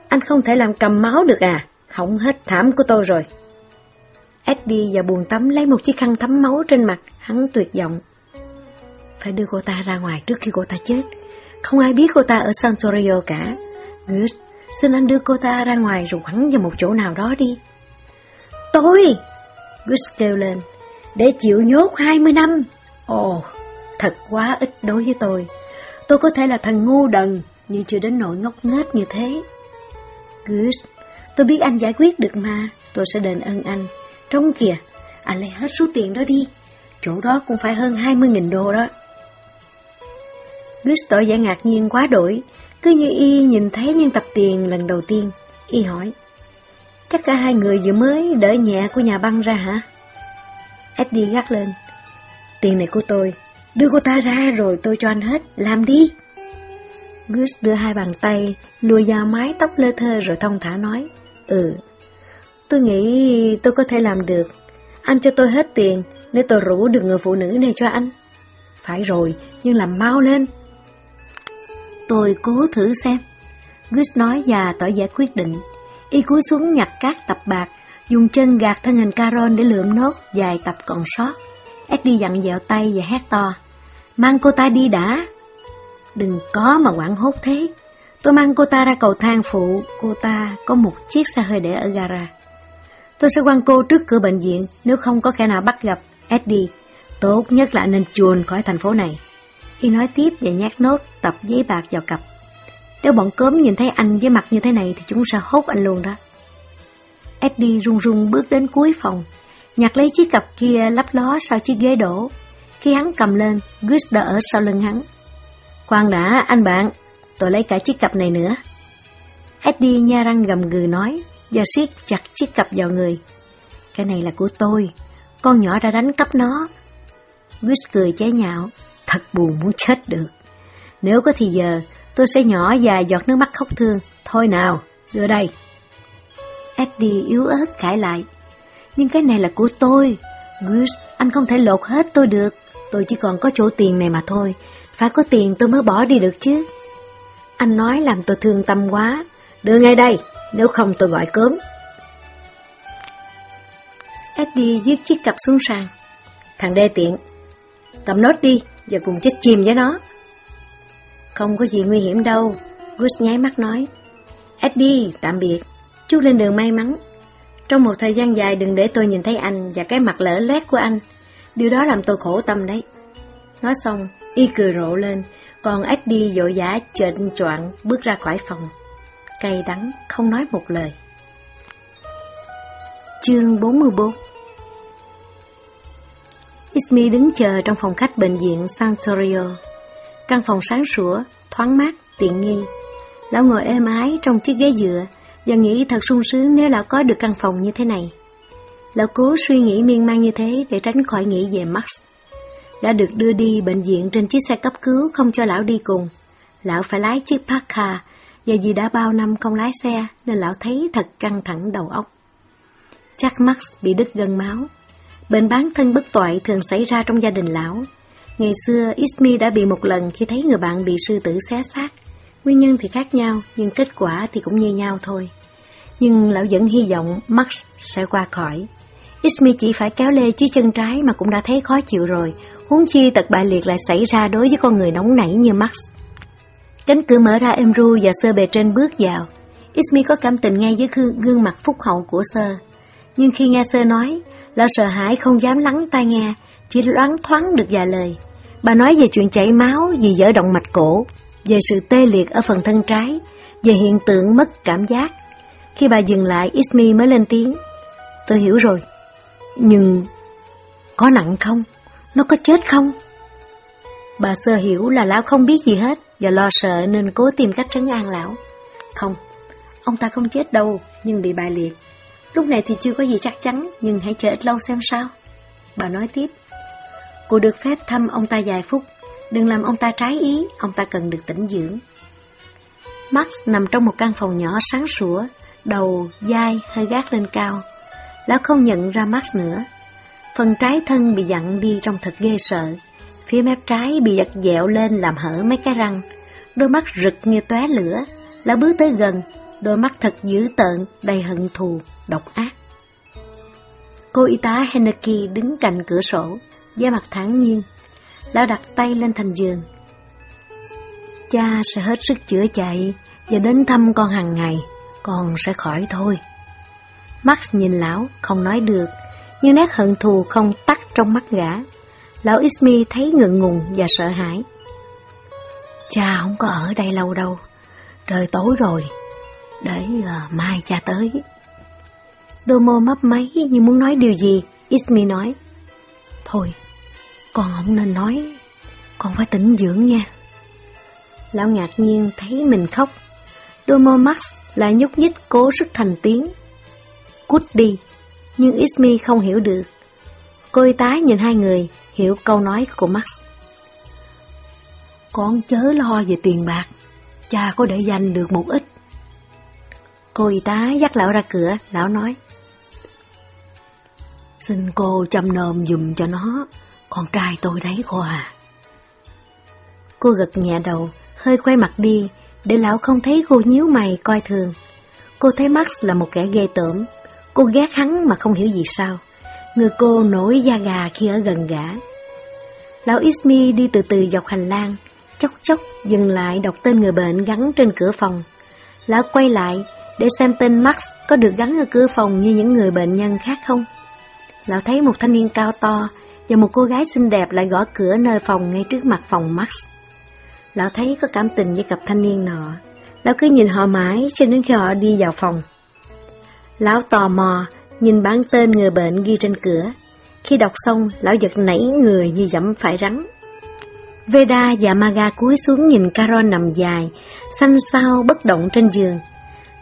anh không thể làm cầm máu được à, hỏng hết thảm của tôi rồi. Eddie và buồn tắm lấy một chiếc khăn thấm máu trên mặt, hắn tuyệt vọng. Phải đưa cô ta ra ngoài trước khi cô ta chết. Không ai biết cô ta ở Santorio cả. Good, xin anh đưa cô ta ra ngoài rồi quẳng vào một chỗ nào đó đi. Tôi! Gus kêu lên, để chịu nhốt 20 năm. Ồ, thật quá ít đối với tôi. Tôi có thể là thằng ngu đần, nhưng chưa đến nỗi ngốc nghếch như thế. Gus, tôi biết anh giải quyết được mà, tôi sẽ đền ơn anh. Trông kìa, anh lấy hết số tiền đó đi, chỗ đó cũng phải hơn 20.000 đô đó. Gus tỏ vẻ ngạc nhiên quá đổi, cứ như y nhìn thấy nhân tập tiền lần đầu tiên. Y hỏi, chắc cả hai người vừa mới đỡ nhẹ của nhà băng ra hả? Eddie gắt lên, tiền này của tôi, đưa cô ta ra rồi tôi cho anh hết, làm đi. Gus đưa hai bàn tay, lùa vào mái tóc lơ thơ rồi thông thả nói, ừ, tôi nghĩ tôi có thể làm được. Anh cho tôi hết tiền, nếu tôi rủ được người phụ nữ này cho anh. Phải rồi, nhưng làm mau lên. Tôi cố thử xem. Gus nói và tỏ vẻ quyết định. Y cúi xuống nhặt các tập bạc, dùng chân gạt thân hình Caron để lượm nốt vài tập còn sót. Eddie dặn dẹo tay và hét to. Mang cô ta đi đã. Đừng có mà quảng hốt thế. Tôi mang cô ta ra cầu thang phụ, cô ta có một chiếc xe hơi để ở gara. Tôi sẽ quăng cô trước cửa bệnh viện nếu không có khả nào bắt gặp Eddie. Tốt nhất là nên chuồn khỏi thành phố này khi nói tiếp và nhát nốt tập giấy bạc vào cặp. Nếu bọn cớm nhìn thấy anh với mặt như thế này thì chúng sẽ hốt anh luôn đó. Eddie run run bước đến cuối phòng, nhặt lấy chiếc cặp kia lắp ló sau chiếc ghế đổ. Khi hắn cầm lên, Gus đã ở sau lưng hắn. Khoan đã, anh bạn, tôi lấy cả chiếc cặp này nữa. Eddie nha răng gầm gừ nói, và siết chặt chiếc cặp vào người. Cái này là của tôi, con nhỏ đã đánh cắp nó. Gus cười chế nhạo, thật buồn muốn chết được. Nếu có thì giờ, tôi sẽ nhỏ vài giọt nước mắt khóc thương. Thôi nào, đưa đây. Eddie yếu ớt cãi lại. Nhưng cái này là của tôi. Gus, anh không thể lột hết tôi được. Tôi chỉ còn có chỗ tiền này mà thôi. Phải có tiền tôi mới bỏ đi được chứ. Anh nói làm tôi thương tâm quá. Đưa ngay đây, nếu không tôi gọi cớm. Eddie giết chiếc cặp xuống sàn. Thằng đê tiện, cầm nốt đi, và cùng chết chìm với nó. Không có gì nguy hiểm đâu, Gus nháy mắt nói. Eddie, tạm biệt, chúc lên đường may mắn. Trong một thời gian dài đừng để tôi nhìn thấy anh và cái mặt lỡ lét của anh. Điều đó làm tôi khổ tâm đấy. Nói xong, y cười rộ lên, còn Eddie vội vã trệnh choạng bước ra khỏi phòng. Cay đắng, không nói một lời. Chương 44 Ismi đứng chờ trong phòng khách bệnh viện Santorio. Căn phòng sáng sủa, thoáng mát, tiện nghi. Lão ngồi êm ái trong chiếc ghế dựa và nghĩ thật sung sướng nếu lão có được căn phòng như thế này. Lão cố suy nghĩ miên man như thế để tránh khỏi nghĩ về Max. Đã được đưa đi bệnh viện trên chiếc xe cấp cứu không cho lão đi cùng. Lão phải lái chiếc Packard và vì đã bao năm không lái xe nên lão thấy thật căng thẳng đầu óc. Chắc Max bị đứt gân máu. Bệnh bán thân bất toại thường xảy ra trong gia đình lão. Ngày xưa, Ismi đã bị một lần khi thấy người bạn bị sư tử xé xác. Nguyên nhân thì khác nhau, nhưng kết quả thì cũng như nhau thôi. Nhưng lão vẫn hy vọng Max sẽ qua khỏi. Ismi chỉ phải kéo lê chiếc chân trái mà cũng đã thấy khó chịu rồi, huống chi tật bại liệt lại xảy ra đối với con người nóng nảy như Max. Cánh cửa mở ra êm ru và sơ bề trên bước vào. Ismi có cảm tình ngay với gương mặt phúc hậu của sơ. Nhưng khi nghe sơ nói, lão sợ hãi không dám lắng tai nghe, chỉ đoán thoáng được vài lời. Bà nói về chuyện chảy máu vì dở động mạch cổ, về sự tê liệt ở phần thân trái, về hiện tượng mất cảm giác. Khi bà dừng lại, Ismi mới lên tiếng. Tôi hiểu rồi. Nhưng có nặng không? Nó có chết không? Bà sơ hiểu là lão không biết gì hết và lo sợ nên cố tìm cách trấn an lão. Không, ông ta không chết đâu, nhưng bị bại liệt. Lúc này thì chưa có gì chắc chắn, nhưng hãy chờ ít lâu xem sao. Bà nói tiếp. Cô được phép thăm ông ta vài phút, đừng làm ông ta trái ý, ông ta cần được tĩnh dưỡng. Max nằm trong một căn phòng nhỏ sáng sủa, đầu, dai hơi gác lên cao. Lão không nhận ra Max nữa. Phần trái thân bị dặn đi trong thật ghê sợ. Phía mép trái bị giật dẹo lên làm hở mấy cái răng. Đôi mắt rực như tóe lửa. Lão bước tới gần, đôi mắt thật dữ tợn, đầy hận thù, độc ác. Cô y tá Henneke đứng cạnh cửa sổ, da mặt thản nhiên. Lão đặt tay lên thành giường. Cha sẽ hết sức chữa chạy và đến thăm con hàng ngày, con sẽ khỏi thôi. Max nhìn lão, không nói được, nhưng nét hận thù không tắt trong mắt gã. Lão Ismi thấy ngượng ngùng và sợ hãi. Cha không có ở đây lâu đâu, trời tối rồi, để uh, ờ, mai cha tới. Domo mấp máy như muốn nói điều gì, Ismi nói. Thôi, con không nên nói, con phải tỉnh dưỡng nha. Lão ngạc nhiên thấy mình khóc. Domo Max lại nhúc nhích cố sức thành tiếng. Cút đi, nhưng Ismi không hiểu được. Cô y tá nhìn hai người, hiểu câu nói của Max. Con chớ lo về tiền bạc, cha có để dành được một ít. Cô y tá dắt lão ra cửa, lão nói. Xin cô chăm nom dùm cho nó, con trai tôi đấy cô à. Cô gật nhẹ đầu, hơi quay mặt đi, để lão không thấy cô nhíu mày coi thường. Cô thấy Max là một kẻ ghê tởm, cô ghét hắn mà không hiểu gì sao. Người cô nổi da gà khi ở gần gã. Lão Ismi đi từ từ dọc hành lang, chốc chốc dừng lại đọc tên người bệnh gắn trên cửa phòng. Lão quay lại để xem tên Max có được gắn ở cửa phòng như những người bệnh nhân khác không. Lão thấy một thanh niên cao to và một cô gái xinh đẹp lại gõ cửa nơi phòng ngay trước mặt phòng Max. Lão thấy có cảm tình với cặp thanh niên nọ. Lão cứ nhìn họ mãi cho đến khi họ đi vào phòng. Lão tò mò nhìn bản tên người bệnh ghi trên cửa. Khi đọc xong, lão giật nảy người như dẫm phải rắn. Veda và Maga cúi xuống nhìn Carol nằm dài, xanh xao bất động trên giường.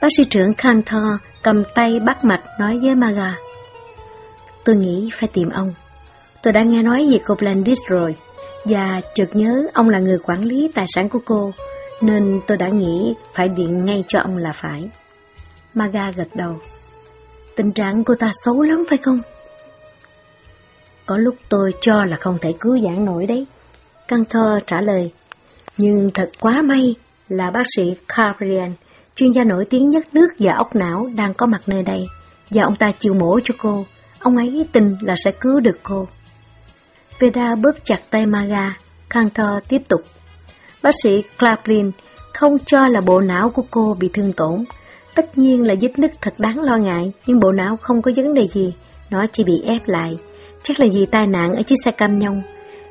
Bác sĩ trưởng Kantho cầm tay bắt mạch nói với Maga. Tôi nghĩ phải tìm ông. Tôi đã nghe nói về cô Blandis rồi, và chợt nhớ ông là người quản lý tài sản của cô, nên tôi đã nghĩ phải điện ngay cho ông là phải. Maga gật đầu. Tình trạng cô ta xấu lắm phải không? Có lúc tôi cho là không thể cứu giãn nổi đấy. Căng thơ trả lời. Nhưng thật quá may là bác sĩ Carbrian, chuyên gia nổi tiếng nhất nước và óc não đang có mặt nơi đây, và ông ta chịu mổ cho cô. Ông ấy tin là sẽ cứu được cô. Veda bóp chặt tay Maga, Cantor tiếp tục. Bác sĩ Claplin không cho là bộ não của cô bị thương tổn. Tất nhiên là vết nứt thật đáng lo ngại, nhưng bộ não không có vấn đề gì, nó chỉ bị ép lại. Chắc là vì tai nạn ở chiếc xe cam nhông.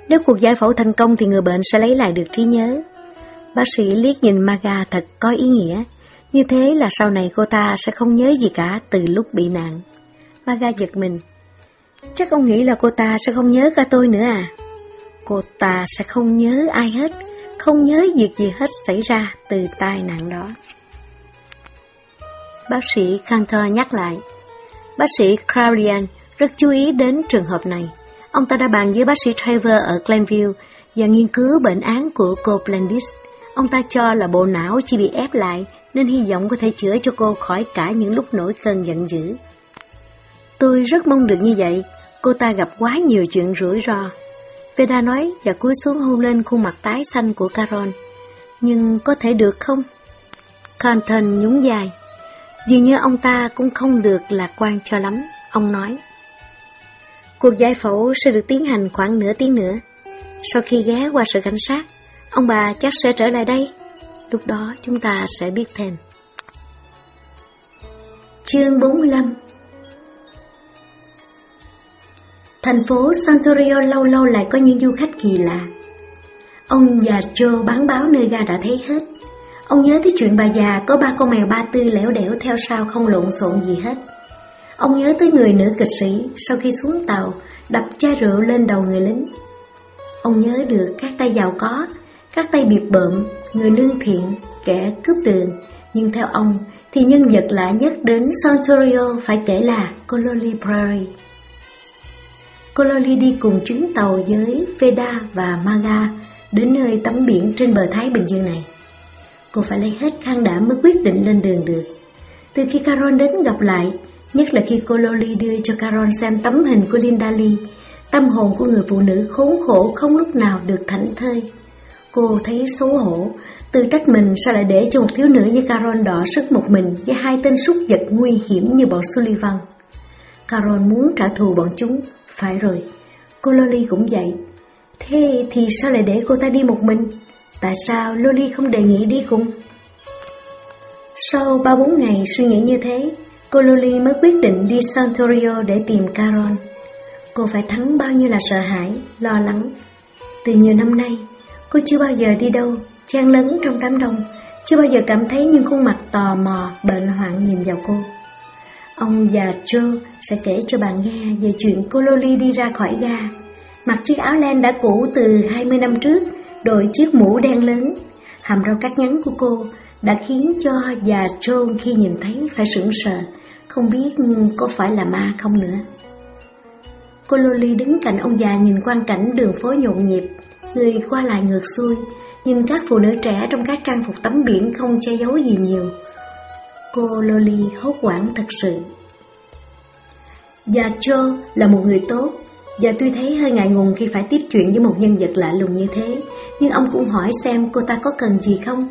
Nếu cuộc giải phẫu thành công thì người bệnh sẽ lấy lại được trí nhớ. Bác sĩ liếc nhìn Maga thật có ý nghĩa. Như thế là sau này cô ta sẽ không nhớ gì cả từ lúc bị nạn. Maga giật mình. Chắc ông nghĩ là cô ta sẽ không nhớ cả tôi nữa à? Cô ta sẽ không nhớ ai hết, không nhớ việc gì hết xảy ra từ tai nạn đó. Bác sĩ Cantor nhắc lại. Bác sĩ Claudian rất chú ý đến trường hợp này. Ông ta đã bàn với bác sĩ Trevor ở Glenview và nghiên cứu bệnh án của cô Blandis. Ông ta cho là bộ não chỉ bị ép lại nên hy vọng có thể chữa cho cô khỏi cả những lúc nổi cơn giận dữ. Tôi rất mong được như vậy, cô ta gặp quá nhiều chuyện rủi ro. Veda nói và cúi xuống hôn lên khuôn mặt tái xanh của Carol. Nhưng có thể được không? Carlton nhún dài. Dường như ông ta cũng không được lạc quan cho lắm, ông nói. Cuộc giải phẫu sẽ được tiến hành khoảng nửa tiếng nữa. Sau khi ghé qua sở cảnh sát, ông bà chắc sẽ trở lại đây. Lúc đó chúng ta sẽ biết thêm. Chương 45 Thành phố Santorio lâu lâu lại có những du khách kỳ lạ. Ông già Joe bán báo nơi ga đã thấy hết. Ông nhớ tới chuyện bà già có ba con mèo ba tư lẻo đẻo theo sau không lộn xộn gì hết. Ông nhớ tới người nữ kịch sĩ sau khi xuống tàu đập chai rượu lên đầu người lính. Ông nhớ được các tay giàu có, các tay biệt bợm, người lương thiện, kẻ cướp đường. Nhưng theo ông thì nhân vật lạ nhất đến Santorio phải kể là Cololi Prairie. Cololi đi cùng chuyến tàu với Veda và Maga đến nơi tắm biển trên bờ Thái Bình Dương này. Cô phải lấy hết can đảm mới quyết định lên đường được. Từ khi Caron đến gặp lại, nhất là khi cô Loli đưa cho Caron xem tấm hình của Linda Lee, tâm hồn của người phụ nữ khốn khổ không lúc nào được thảnh thơi. Cô thấy xấu hổ, tự trách mình sao lại để cho một thiếu nữ như Carol đỏ sức một mình với hai tên súc vật nguy hiểm như bọn Sullivan. Carol muốn trả thù bọn chúng, phải rồi, cô Loli cũng vậy. Thế thì sao lại để cô ta đi một mình? Tại sao Loli không đề nghị đi cùng? Sau ba bốn ngày suy nghĩ như thế, cô Loli mới quyết định đi Santorio để tìm Carol. Cô phải thắng bao nhiêu là sợ hãi, lo lắng. Từ nhiều năm nay, cô chưa bao giờ đi đâu, chen lấn trong đám đông, chưa bao giờ cảm thấy những khuôn mặt tò mò, bệnh hoạn nhìn vào cô. Ông già Joe sẽ kể cho bạn nghe về chuyện cô Loli đi ra khỏi ga, mặc chiếc áo len đã cũ từ 20 năm trước, đội chiếc mũ đen lớn, hàm rau cắt ngắn của cô đã khiến cho già Joe khi nhìn thấy phải sững sờ, không biết có phải là ma không nữa. Cô Loli đứng cạnh ông già nhìn quang cảnh đường phố nhộn nhịp, người qua lại ngược xuôi, nhìn các phụ nữ trẻ trong các trang phục tắm biển không che giấu gì nhiều. Cô Loli hốt hoảng thật sự. Dạ già Joe là một người tốt, và tuy thấy hơi ngại ngùng khi phải tiếp chuyện với một nhân vật lạ lùng như thế, nhưng ông cũng hỏi xem cô ta có cần gì không.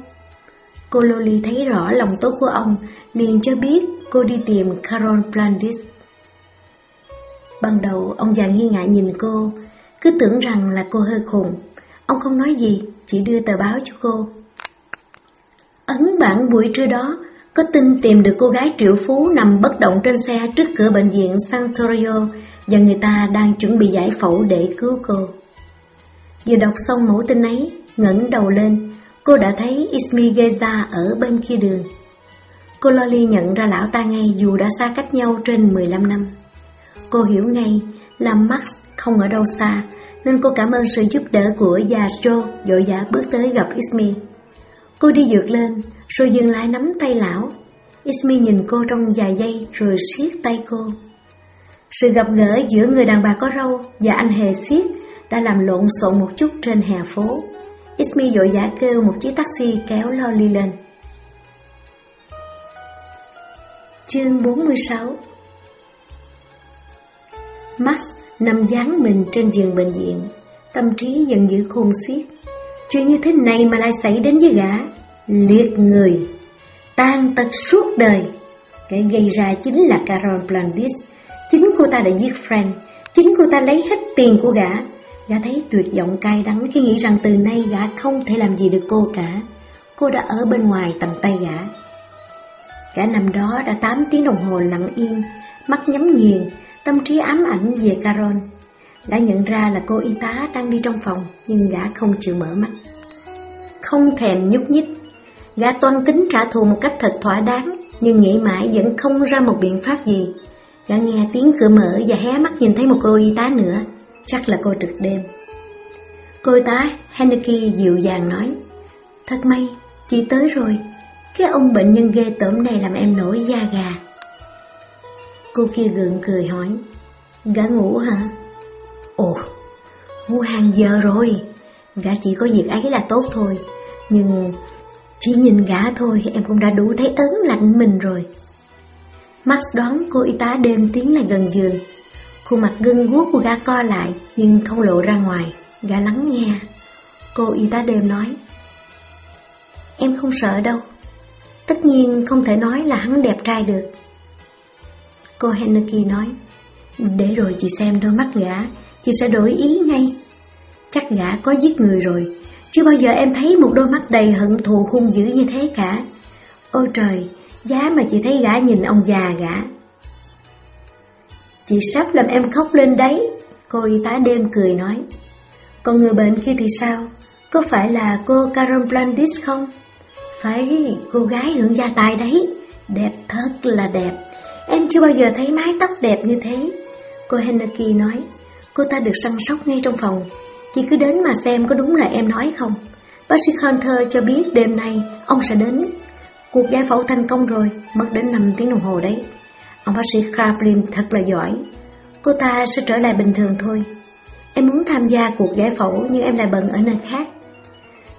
Cô Loli thấy rõ lòng tốt của ông, liền cho biết cô đi tìm Carol Blandis. Ban đầu ông già nghi ngại nhìn cô, cứ tưởng rằng là cô hơi khùng. Ông không nói gì, chỉ đưa tờ báo cho cô. Ấn bản buổi trưa đó, có tin tìm được cô gái triệu phú nằm bất động trên xe trước cửa bệnh viện Santorio và người ta đang chuẩn bị giải phẫu để cứu cô. Vừa đọc xong mẫu tin ấy, ngẩng đầu lên, cô đã thấy Ismi Geza ở bên kia đường. Cô Loli nhận ra lão ta ngay dù đã xa cách nhau trên 15 năm. Cô hiểu ngay là Max không ở đâu xa, nên cô cảm ơn sự giúp đỡ của già Joe dội dã bước tới gặp Ismi. Cô đi dược lên, rồi dừng lại nắm tay lão. Ismi nhìn cô trong vài giây rồi siết tay cô. Sự gặp gỡ giữa người đàn bà có râu và anh hề siết đã làm lộn xộn một chút trên hè phố. Ismi dội dã kêu một chiếc taxi kéo Lolly lên. Chương 46 Max nằm dán mình trên giường bệnh viện, tâm trí dần dữ khôn xiết. Chuyện như thế này mà lại xảy đến với gã, liệt người, tan tật suốt đời. Cái gây ra chính là Carol Blandis, chính cô ta đã giết Frank, chính cô ta lấy hết tiền của gã, Gã thấy tuyệt vọng cay đắng khi nghĩ rằng từ nay gã không thể làm gì được cô cả. Cô đã ở bên ngoài tầm tay gã. cả năm đó đã 8 tiếng đồng hồ lặng yên, mắt nhắm nghiền, tâm trí ám ảnh về Carol. Gã nhận ra là cô y tá đang đi trong phòng, nhưng gã không chịu mở mắt. Không thèm nhúc nhích, gã toan tính trả thù một cách thật thỏa đáng, nhưng nghĩ mãi vẫn không ra một biện pháp gì. Gã nghe tiếng cửa mở và hé mắt nhìn thấy một cô y tá nữa, chắc là cô trực đêm. Cô y tá Henneke dịu dàng nói, Thật may, chị tới rồi, cái ông bệnh nhân ghê tởm này làm em nổi da gà. Cô kia gượng cười hỏi, Gã ngủ hả? Ồ, ngủ hàng giờ rồi, gã chỉ có việc ấy là tốt thôi, nhưng chỉ nhìn gã thôi em cũng đã đủ thấy ấn lạnh mình rồi. Max đoán cô y tá đêm tiếng lại gần giường. Khuôn mặt gân guốc của gã co lại nhưng không lộ ra ngoài, gã lắng nghe. Cô y tá đêm nói, Em không sợ đâu, tất nhiên không thể nói là hắn đẹp trai được. Cô Henneke nói, để rồi chị xem đôi mắt gã, chị sẽ đổi ý ngay. Chắc gã có giết người rồi, chưa bao giờ em thấy một đôi mắt đầy hận thù hung dữ như thế cả. Ôi trời, giá mà chị thấy gã nhìn ông già gã. Chị sắp làm em khóc lên đấy, cô y tá đêm cười nói. Còn người bệnh kia thì sao? Có phải là cô Karen Blandis không? Phải, cô gái hưởng gia tài đấy, đẹp thật là đẹp. Em chưa bao giờ thấy mái tóc đẹp như thế. Cô Henneke nói, cô ta được săn sóc ngay trong phòng. Chị cứ đến mà xem có đúng là em nói không. Bác sĩ Hunter cho biết đêm nay ông sẽ đến. Cuộc giải phẫu thành công rồi, mất đến 5 tiếng đồng hồ đấy. Ông bác sĩ Krablin thật là giỏi. Cô ta sẽ trở lại bình thường thôi. Em muốn tham gia cuộc giải phẫu nhưng em lại bận ở nơi khác.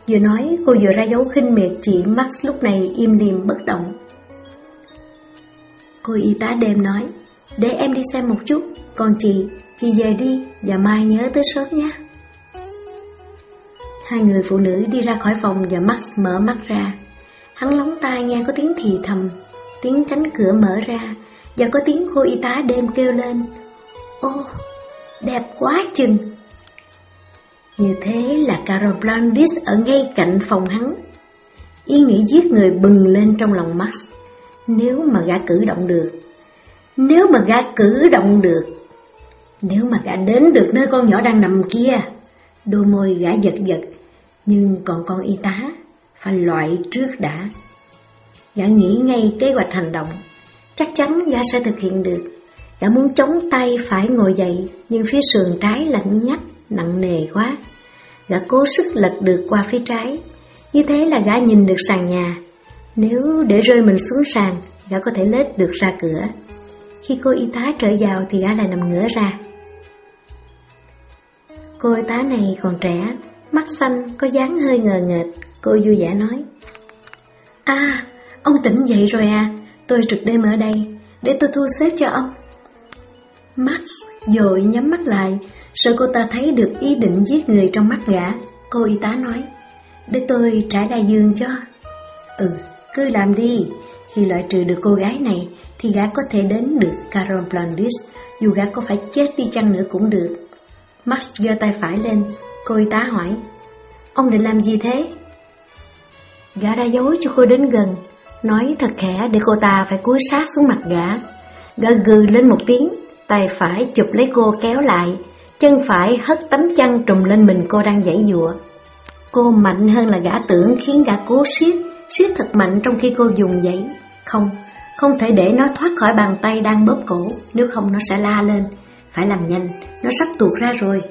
Vừa nói, cô vừa ra dấu khinh miệt chị Max lúc này im lìm bất động. Cô y tá đêm nói, để em đi xem một chút, còn chị, chị về đi và mai nhớ tới sớm nhé. Hai người phụ nữ đi ra khỏi phòng và Max mở mắt ra. Hắn lóng tai nghe có tiếng thì thầm, tiếng cánh cửa mở ra và có tiếng cô y tá đêm kêu lên. Ô, đẹp quá chừng! Như thế là Carol Blandis ở ngay cạnh phòng hắn. Ý nghĩ giết người bừng lên trong lòng Max. Nếu mà gã cử động được, nếu mà gã cử động được, nếu mà gã đến được nơi con nhỏ đang nằm kia, đôi môi gã giật giật, nhưng còn con y tá phải loại trước đã. Gã nghĩ ngay kế hoạch hành động, chắc chắn gã sẽ thực hiện được. Gã muốn chống tay phải ngồi dậy, nhưng phía sườn trái lạnh nhắc, nặng nề quá. Gã cố sức lật được qua phía trái, như thế là gã nhìn được sàn nhà. Nếu để rơi mình xuống sàn, gã có thể lết được ra cửa. Khi cô y tá trở vào thì gã lại nằm ngửa ra. Cô y tá này còn trẻ, mắt xanh, có dáng hơi ngờ nghệch, cô vui vẻ nói. À, ông tỉnh dậy rồi à, tôi trực đêm ở đây, để tôi thu xếp cho ông. Max dội nhắm mắt lại, sợ cô ta thấy được ý định giết người trong mắt gã. Cô y tá nói, để tôi trải đại dương cho. Ừ, cứ làm đi, khi loại trừ được cô gái này thì gã có thể đến được Carol Blondis, dù gã có phải chết đi chăng nữa cũng được. Max giơ tay phải lên, cô y tá hỏi, ông định làm gì thế? Gã ra dối cho cô đến gần, nói thật khẽ để cô ta phải cúi sát xuống mặt gã. Gã gừ lên một tiếng, tay phải chụp lấy cô kéo lại, chân phải hất tấm chăn trùm lên mình cô đang giãy dụa. Cô mạnh hơn là gã tưởng khiến gã cố siết, siết thật mạnh trong khi cô dùng dãy. Không, không thể để nó thoát khỏi bàn tay đang bóp cổ, nếu không nó sẽ la lên. Phải làm nhanh, nó sắp tuột ra rồi.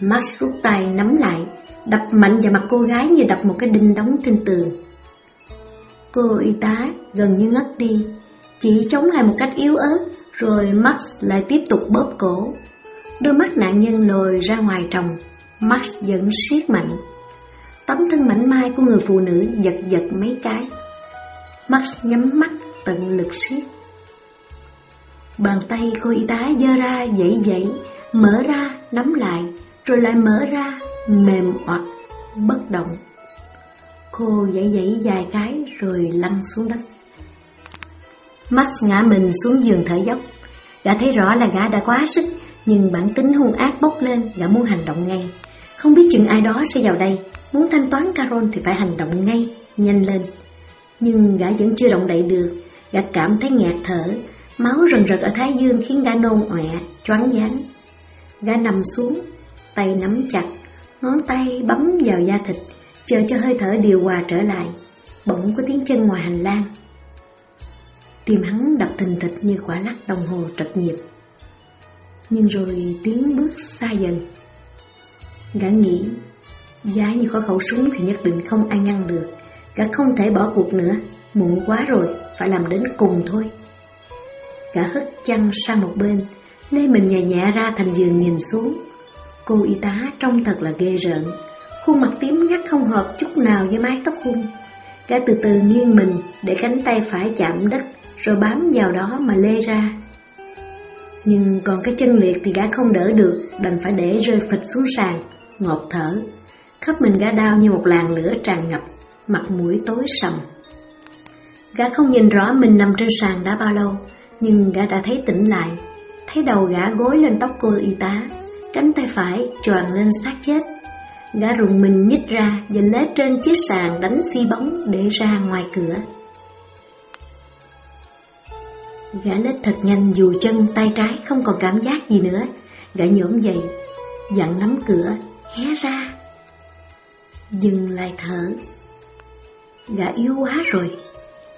Max rút tay nắm lại, đập mạnh vào mặt cô gái như đập một cái đinh đóng trên tường. Cô y tá gần như ngất đi, chỉ chống lại một cách yếu ớt, rồi Max lại tiếp tục bóp cổ. Đôi mắt nạn nhân lồi ra ngoài tròng, Max vẫn siết mạnh. Tấm thân mảnh mai của người phụ nữ giật giật mấy cái. Max nhắm mắt tận lực siết. Bàn tay cô y tá dơ ra dậy dậy mở ra, nắm lại, rồi lại mở ra, mềm oặt, bất động. Cô dậy dậy vài cái rồi lăn xuống đất. Max ngã mình xuống giường thở dốc. Gã thấy rõ là gã đã quá sức, Nhưng bản tính hung ác bốc lên, gã muốn hành động ngay. Không biết chừng ai đó sẽ vào đây, muốn thanh toán Carol thì phải hành động ngay, nhanh lên. Nhưng gã vẫn chưa động đậy được, gã cảm thấy ngạt thở, máu rần rật ở thái dương khiến gã nôn ọe, choáng váng. Gã nằm xuống, tay nắm chặt, ngón tay bấm vào da thịt, chờ cho hơi thở điều hòa trở lại. Bỗng có tiếng chân ngoài hành lang. Tim hắn đập thình thịch như quả lắc đồng hồ trật nhịp. Nhưng rồi tiếng bước xa dần. Gã nghĩ, giá như có khẩu súng thì nhất định không ai ngăn được. Gã không thể bỏ cuộc nữa, muộn quá rồi, phải làm đến cùng thôi. Gã hất chăn sang một bên, lê mình nhẹ nhẹ ra thành giường nhìn xuống. Cô y tá trông thật là ghê rợn, khuôn mặt tím ngắt không hợp chút nào với mái tóc hung. Gã từ từ nghiêng mình để cánh tay phải chạm đất, rồi bám vào đó mà lê ra. Nhưng còn cái chân liệt thì gã không đỡ được, đành phải để rơi phịch xuống sàn, ngột thở. Khắp mình gã đau như một làn lửa tràn ngập, mặt mũi tối sầm. Gã không nhìn rõ mình nằm trên sàn đã bao lâu, nhưng gã đã thấy tỉnh lại, thấy đầu gã gối lên tóc cô y tá, cánh tay phải tròn lên xác chết. Gã rùng mình nhích ra và lết trên chiếc sàn đánh xi bóng để ra ngoài cửa. Gã lết thật nhanh dù chân tay trái không còn cảm giác gì nữa. Gã nhổm dậy, dặn nắm cửa, hé ra. Dừng lại thở. Gã yếu quá rồi,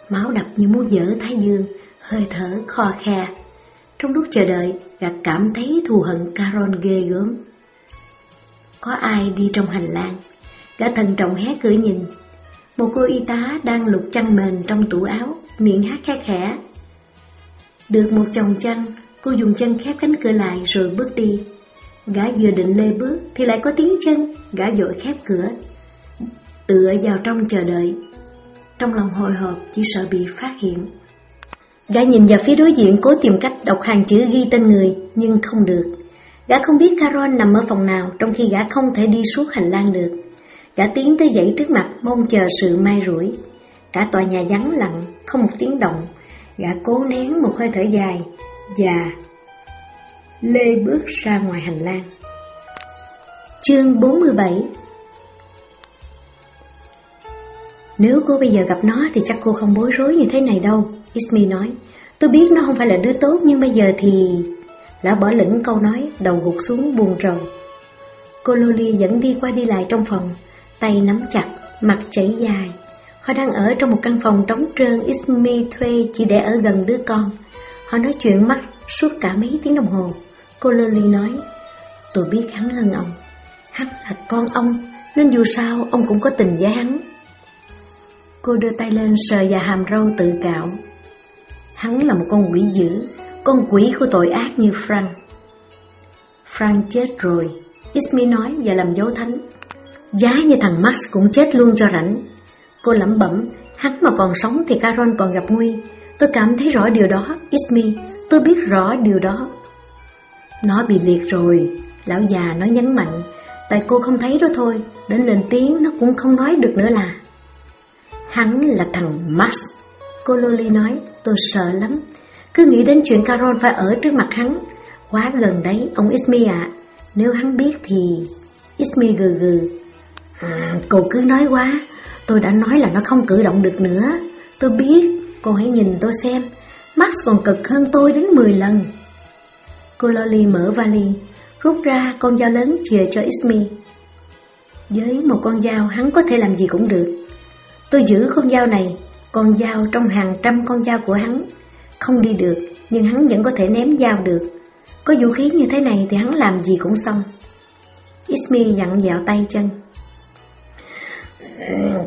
máu đập như muốn dở thái dương, hơi thở kho khe. Trong lúc chờ đợi, gã cảm thấy thù hận Caron ghê gớm. Có ai đi trong hành lang, gã thần trọng hé cửa nhìn. Một cô y tá đang lục chăn mền trong tủ áo, miệng hát khẽ khẽ. Được một chồng chăn, cô dùng chân khép cánh cửa lại rồi bước đi. Gã vừa định lê bước thì lại có tiếng chân, gã dội khép cửa. Tựa vào trong chờ đợi. Trong lòng hồi hộp chỉ sợ bị phát hiện. Gã nhìn vào phía đối diện cố tìm cách đọc hàng chữ ghi tên người, nhưng không được. Gã không biết Carol nằm ở phòng nào trong khi gã không thể đi suốt hành lang được. Gã tiến tới dãy trước mặt mong chờ sự may rủi. Cả tòa nhà vắng lặng, không một tiếng động. Gã cố nén một hơi thở dài và lê bước ra ngoài hành lang. Chương 47 Nếu cô bây giờ gặp nó thì chắc cô không bối rối như thế này đâu, Ismi nói. Tôi biết nó không phải là đứa tốt nhưng bây giờ thì... Lão bỏ lửng câu nói, đầu gục xuống buồn rầu. Cô Loli vẫn đi qua đi lại trong phòng, tay nắm chặt, mặt chảy dài. Họ đang ở trong một căn phòng trống trơn Ismi thuê chỉ để ở gần đứa con. Họ nói chuyện mắt suốt cả mấy tiếng đồng hồ. Cô Lily nói, tôi biết hắn hơn ông. Hắn là con ông, nên dù sao ông cũng có tình với hắn. Cô đưa tay lên sờ và hàm râu tự cạo. Hắn là một con quỷ dữ, con quỷ của tội ác như Frank. Frank chết rồi, Ismi nói và làm dấu thánh. Giá như thằng Max cũng chết luôn cho rảnh. Cô lẩm bẩm, hắn mà còn sống thì Caron còn gặp nguy. Tôi cảm thấy rõ điều đó, Ismi, tôi biết rõ điều đó. Nó bị liệt rồi, lão già nói nhấn mạnh, tại cô không thấy đó thôi, đến lên tiếng nó cũng không nói được nữa là. Hắn là thằng Max. Cô Loli nói, tôi sợ lắm. Cứ nghĩ đến chuyện Carol phải ở trước mặt hắn. Quá gần đấy, ông Ismi ạ. Nếu hắn biết thì... Ismi gừ gừ. À, cô cứ nói quá. Tôi đã nói là nó không cử động được nữa. Tôi biết, cô hãy nhìn tôi xem. Max còn cực hơn tôi đến 10 lần. Cô Loli mở vali, rút ra con dao lớn chìa cho Ismi. Với một con dao hắn có thể làm gì cũng được. Tôi giữ con dao này, con dao trong hàng trăm con dao của hắn. Không đi được, nhưng hắn vẫn có thể ném dao được. Có vũ khí như thế này thì hắn làm gì cũng xong. Ismi dặn dạo tay chân.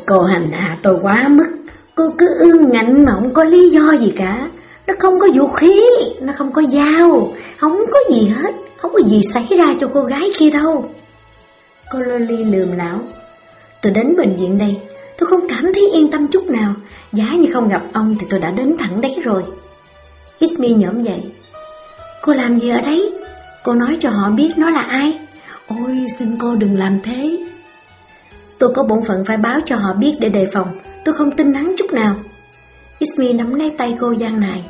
Cô hành hạ tôi quá mức, cô cứ ương ngạnh mà không có lý do gì cả. Nó không có vũ khí, nó không có dao, không có gì hết, không có gì xảy ra cho cô gái kia đâu. Cô Loli lườm lão. Tôi đến bệnh viện đây, tôi không cảm thấy yên tâm chút nào, giá như không gặp ông thì tôi đã đến thẳng đấy rồi. Ismi nhổm dậy. Cô làm gì ở đấy? Cô nói cho họ biết nó là ai? Ôi, xin cô đừng làm thế. Tôi có bổn phận phải báo cho họ biết để đề phòng, tôi không tin hắn chút nào. Ismi nắm lấy tay cô gian này.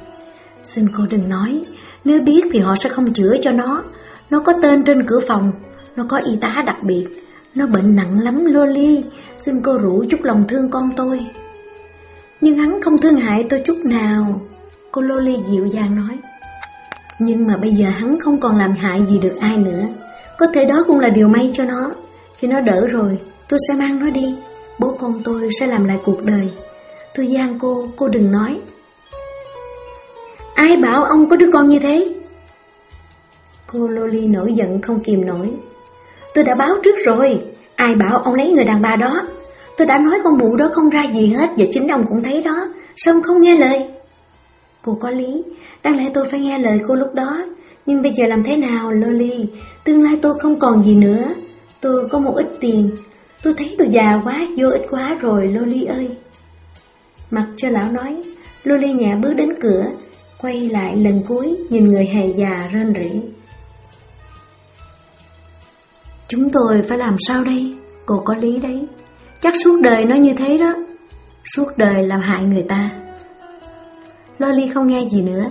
Xin cô đừng nói, nếu biết thì họ sẽ không chữa cho nó. Nó có tên trên cửa phòng, nó có y tá đặc biệt, nó bệnh nặng lắm Loli, xin cô rủ chút lòng thương con tôi. Nhưng hắn không thương hại tôi chút nào, cô Loli dịu dàng nói. Nhưng mà bây giờ hắn không còn làm hại gì được ai nữa, có thể đó cũng là điều may cho nó. Khi nó đỡ rồi, tôi sẽ mang nó đi, bố con tôi sẽ làm lại cuộc đời. Tôi gian cô, cô đừng nói. Ai bảo ông có đứa con như thế? Cô Loli nổi giận không kìm nổi. Tôi đã báo trước rồi, ai bảo ông lấy người đàn bà đó. Tôi đã nói con mụ đó không ra gì hết và chính ông cũng thấy đó, sao ông không nghe lời? Cô có lý, đáng lẽ tôi phải nghe lời cô lúc đó, nhưng bây giờ làm thế nào Loli, tương lai tôi không còn gì nữa. Tôi có một ít tiền, tôi thấy tôi già quá, vô ích quá rồi Loli ơi. Mặc cho lão nói, Loli nhẹ bước đến cửa, quay lại lần cuối nhìn người hề già rên rỉ. Chúng tôi phải làm sao đây? Cô có lý đấy. Chắc suốt đời nó như thế đó. Suốt đời làm hại người ta. Loli không nghe gì nữa.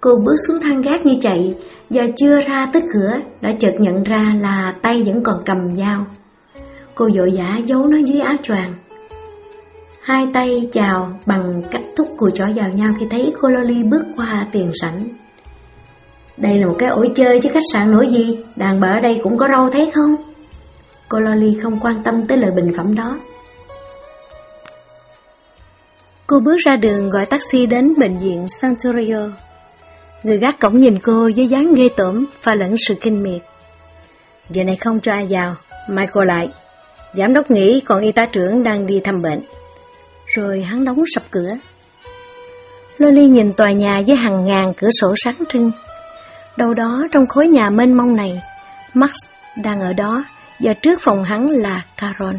Cô bước xuống thang gác như chạy và chưa ra tới cửa, đã chợt nhận ra là tay vẫn còn cầm dao. Cô vội vã giấu nó dưới áo choàng. Hai tay chào bằng cách thúc cùi chỏ vào nhau khi thấy cô Loli bước qua tiền sảnh. Đây là một cái ổ chơi chứ khách sạn nổi gì, đàn bà ở đây cũng có râu thế không? Cô Loli không quan tâm tới lời bình phẩm đó. Cô bước ra đường gọi taxi đến bệnh viện Santorio. Người gác cổng nhìn cô với dáng ghê tởm và lẫn sự kinh miệt. Giờ này không cho ai vào, mai cô lại. Giám đốc nghĩ còn y tá trưởng đang đi thăm bệnh. Rồi hắn đóng sập cửa. Loli nhìn tòa nhà với hàng ngàn cửa sổ sáng trưng. Đâu đó trong khối nhà mênh mông này, Max đang ở đó và trước phòng hắn là Caron.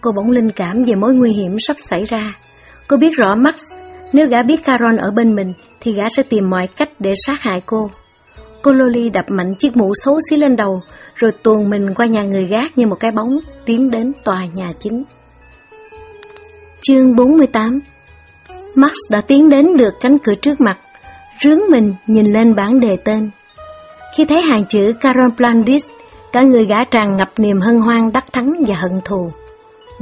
Cô bỗng linh cảm về mối nguy hiểm sắp xảy ra. Cô biết rõ Max, nếu gã biết Caron ở bên mình thì gã sẽ tìm mọi cách để sát hại cô. Cô Loli đập mạnh chiếc mũ xấu xí lên đầu, rồi tuồn mình qua nhà người gác như một cái bóng tiến đến tòa nhà chính. Chương 48 Max đã tiến đến được cánh cửa trước mặt, rướng mình nhìn lên bảng đề tên. Khi thấy hàng chữ Caron Blandis Cả người gã tràn ngập niềm hân hoan đắc thắng và hận thù.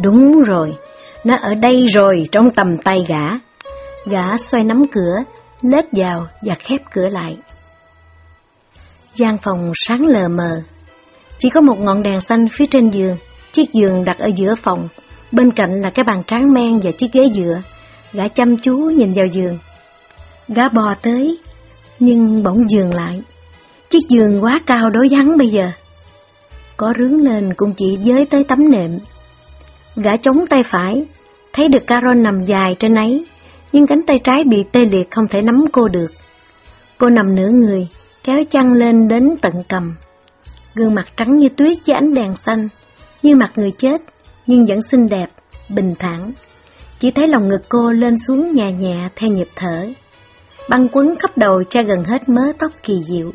Đúng rồi, nó ở đây rồi trong tầm tay gã. Gã xoay nắm cửa, lết vào và khép cửa lại. gian phòng sáng lờ mờ. Chỉ có một ngọn đèn xanh phía trên giường, chiếc giường đặt ở giữa phòng. Bên cạnh là cái bàn tráng men và chiếc ghế dựa. Gã chăm chú nhìn vào giường. Gã bò tới, nhưng bỗng giường lại. Chiếc giường quá cao đối với hắn bây giờ có rướng lên cũng chỉ giới tới tấm nệm. Gã chống tay phải, thấy được Caron nằm dài trên ấy, nhưng cánh tay trái bị tê liệt không thể nắm cô được. Cô nằm nửa người, kéo chăn lên đến tận cầm. Gương mặt trắng như tuyết với ánh đèn xanh, như mặt người chết, nhưng vẫn xinh đẹp, bình thản. Chỉ thấy lòng ngực cô lên xuống nhẹ nhẹ theo nhịp thở. Băng quấn khắp đầu cho gần hết mớ tóc kỳ diệu.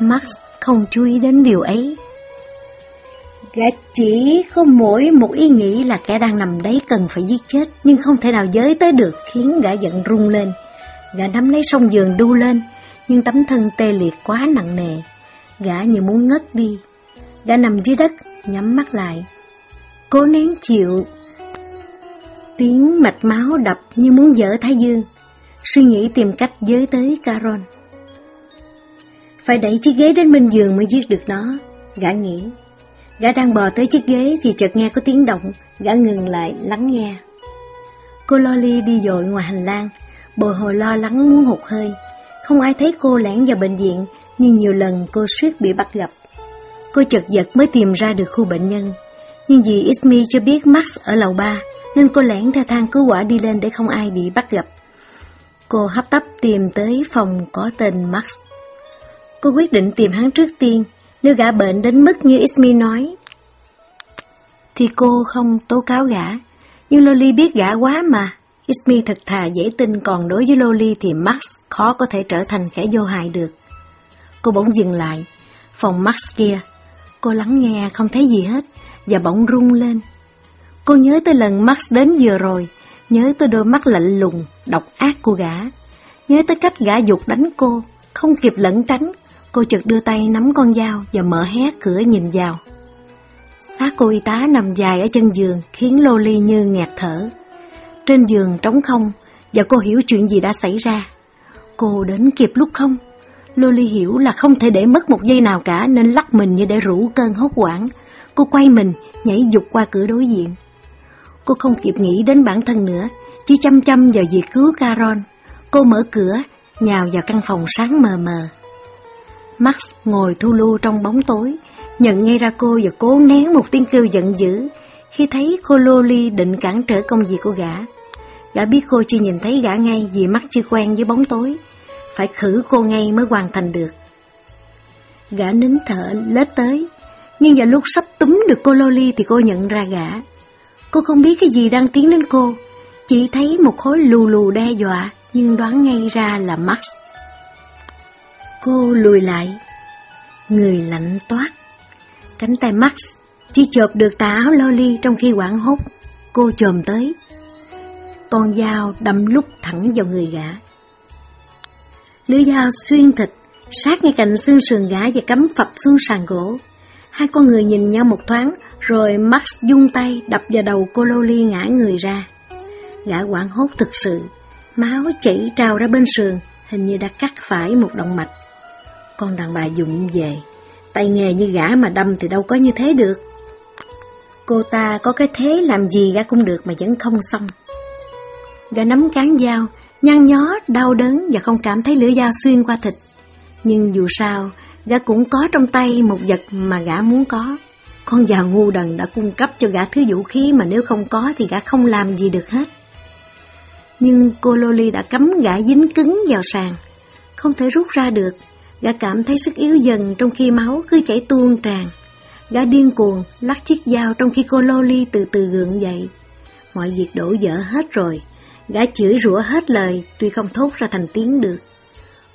Max không chú ý đến điều ấy. Gã chỉ có mỗi một ý nghĩ là kẻ đang nằm đấy cần phải giết chết, nhưng không thể nào giới tới được khiến gã giận rung lên. Gã nắm lấy sông giường đu lên, nhưng tấm thân tê liệt quá nặng nề. Gã như muốn ngất đi. Gã nằm dưới đất, nhắm mắt lại. Cố nén chịu. Tiếng mạch máu đập như muốn dở thái dương. Suy nghĩ tìm cách giới tới Caron. Phải đẩy chiếc ghế đến bên giường mới giết được nó, gã nghĩ. Gã đang bò tới chiếc ghế thì chợt nghe có tiếng động, gã ngừng lại lắng nghe. Cô Loli đi dội ngoài hành lang, bồi hồi lo lắng muốn hụt hơi. Không ai thấy cô lẻn vào bệnh viện, nhưng nhiều lần cô suýt bị bắt gặp. Cô chợt giật mới tìm ra được khu bệnh nhân. Nhưng vì Ismi cho biết Max ở lầu ba, nên cô lẻn theo thang cứu quả đi lên để không ai bị bắt gặp. Cô hấp tấp tìm tới phòng có tên Max. Cô quyết định tìm hắn trước tiên, nếu gã bệnh đến mức như Ismi nói. Thì cô không tố cáo gã, nhưng Loli biết gã quá mà. Ismi thật thà dễ tin còn đối với Loli thì Max khó có thể trở thành kẻ vô hại được. Cô bỗng dừng lại, phòng Max kia. Cô lắng nghe không thấy gì hết và bỗng rung lên. Cô nhớ tới lần Max đến vừa rồi, nhớ tới đôi mắt lạnh lùng, độc ác của gã. Nhớ tới cách gã dục đánh cô, không kịp lẩn tránh, Cô chợt đưa tay nắm con dao và mở hé cửa nhìn vào. Xác cô y tá nằm dài ở chân giường khiến Loli như nghẹt thở. Trên giường trống không và cô hiểu chuyện gì đã xảy ra. Cô đến kịp lúc không? Loli hiểu là không thể để mất một giây nào cả nên lắc mình như để rủ cơn hốt hoảng. Cô quay mình, nhảy dục qua cửa đối diện. Cô không kịp nghĩ đến bản thân nữa, chỉ chăm chăm vào việc cứu Caron. Cô mở cửa, nhào vào căn phòng sáng mờ mờ. Max ngồi thu lưu trong bóng tối, nhận ngay ra cô và cố nén một tiếng kêu giận dữ khi thấy cô Loli định cản trở công việc của gã. Gã biết cô chưa nhìn thấy gã ngay vì mắt chưa quen với bóng tối, phải khử cô ngay mới hoàn thành được. Gã nín thở lết tới, nhưng vào lúc sắp túm được cô Loli thì cô nhận ra gã. Cô không biết cái gì đang tiến đến cô, chỉ thấy một khối lù lù đe dọa, nhưng đoán ngay ra là Max. Cô lùi lại, người lạnh toát. Cánh tay Max chỉ chộp được tà áo Loli trong khi quảng hốt. Cô chồm tới. Con dao đâm lúc thẳng vào người gã. Lưỡi dao xuyên thịt, sát ngay cạnh xương sườn gã và cắm phập xuống sàn gỗ. Hai con người nhìn nhau một thoáng, rồi Max dung tay đập vào đầu cô Loli ngã người ra. Gã quảng hốt thực sự, máu chảy trào ra bên sườn, hình như đã cắt phải một động mạch. Con đàn bà dụng về, tay nghề như gã mà đâm thì đâu có như thế được. Cô ta có cái thế làm gì gã cũng được mà vẫn không xong. Gã nắm cán dao, nhăn nhó, đau đớn và không cảm thấy lưỡi dao xuyên qua thịt. Nhưng dù sao, gã cũng có trong tay một vật mà gã muốn có. Con già ngu đần đã cung cấp cho gã thứ vũ khí mà nếu không có thì gã không làm gì được hết. Nhưng cô Loli đã cấm gã dính cứng vào sàn, không thể rút ra được. Gã cảm thấy sức yếu dần trong khi máu cứ chảy tuôn tràn. Gã điên cuồng, lắc chiếc dao trong khi cô Loli từ từ gượng dậy. Mọi việc đổ dở hết rồi. Gã chửi rủa hết lời, tuy không thốt ra thành tiếng được.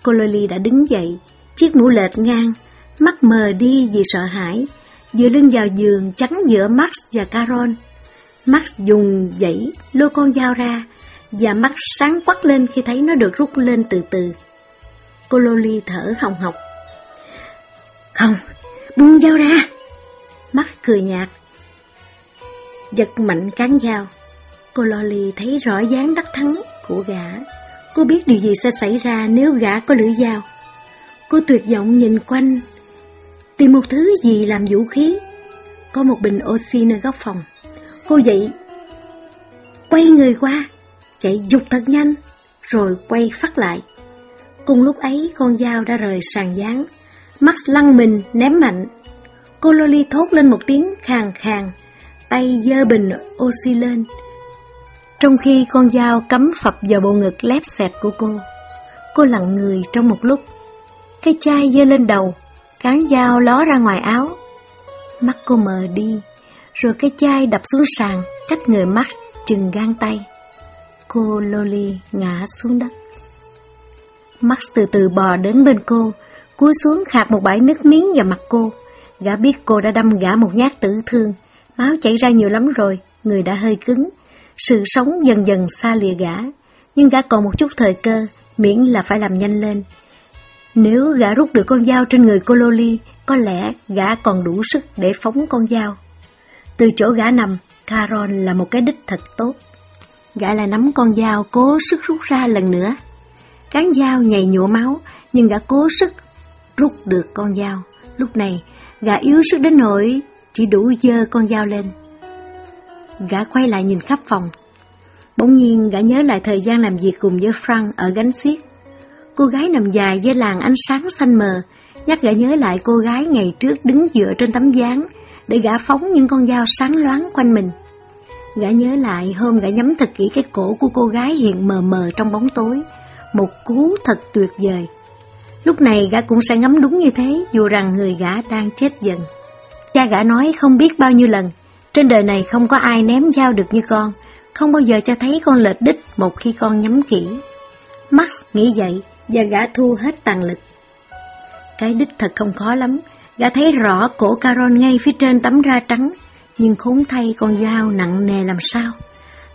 Cô Loli đã đứng dậy, chiếc mũ lệch ngang, mắt mờ đi vì sợ hãi, dựa lưng vào giường chắn giữa Max và Carol. Max dùng dãy lôi con dao ra, và mắt sáng quắc lên khi thấy nó được rút lên từ từ. Cô Loli thở hồng hộc. Không, buông dao ra. Mắt cười nhạt. Giật mạnh cán dao. Cô Loli thấy rõ dáng đắc thắng của gã. Cô biết điều gì sẽ xảy ra nếu gã có lưỡi dao. Cô tuyệt vọng nhìn quanh, tìm một thứ gì làm vũ khí. Có một bình oxy nơi góc phòng. Cô dậy, quay người qua, chạy dục thật nhanh, rồi quay phát lại. Cùng lúc ấy con dao đã rời sàn gián. Max lăn mình ném mạnh. Cô Loli thốt lên một tiếng khàn khàn, tay dơ bình oxy lên. Trong khi con dao cắm phập vào bộ ngực lép xẹp của cô, cô lặng người trong một lúc. Cái chai dơ lên đầu, cán dao ló ra ngoài áo. Mắt cô mờ đi, rồi cái chai đập xuống sàn, cách người Max chừng gan tay. Cô Loli ngã xuống đất. Max từ từ bò đến bên cô, cúi xuống khạc một bãi nước miếng vào mặt cô. Gã biết cô đã đâm gã một nhát tử thương, máu chảy ra nhiều lắm rồi, người đã hơi cứng. Sự sống dần dần xa lìa gã, nhưng gã còn một chút thời cơ, miễn là phải làm nhanh lên. Nếu gã rút được con dao trên người cô Loli, có lẽ gã còn đủ sức để phóng con dao. Từ chỗ gã nằm, Caron là một cái đích thật tốt. Gã lại nắm con dao cố sức rút ra lần nữa. Cán dao nhầy nhụa máu, nhưng gã cố sức rút được con dao. Lúc này, gã yếu sức đến nỗi chỉ đủ dơ con dao lên. Gã quay lại nhìn khắp phòng. Bỗng nhiên gã nhớ lại thời gian làm việc cùng với Frank ở gánh xiết. Cô gái nằm dài dưới làn ánh sáng xanh mờ, nhắc gã nhớ lại cô gái ngày trước đứng dựa trên tấm gián để gã phóng những con dao sáng loáng quanh mình. Gã nhớ lại hôm gã nhắm thật kỹ cái cổ của cô gái hiện mờ mờ trong bóng tối, một cú thật tuyệt vời. Lúc này gã cũng sẽ ngắm đúng như thế, dù rằng người gã đang chết dần. Cha gã nói không biết bao nhiêu lần, trên đời này không có ai ném dao được như con, không bao giờ cho thấy con lệch đích một khi con nhắm kỹ. Max nghĩ vậy, và gã thu hết tàn lực. Cái đích thật không khó lắm, gã thấy rõ cổ Caron ngay phía trên tấm da trắng, nhưng khốn thay con dao nặng nề làm sao.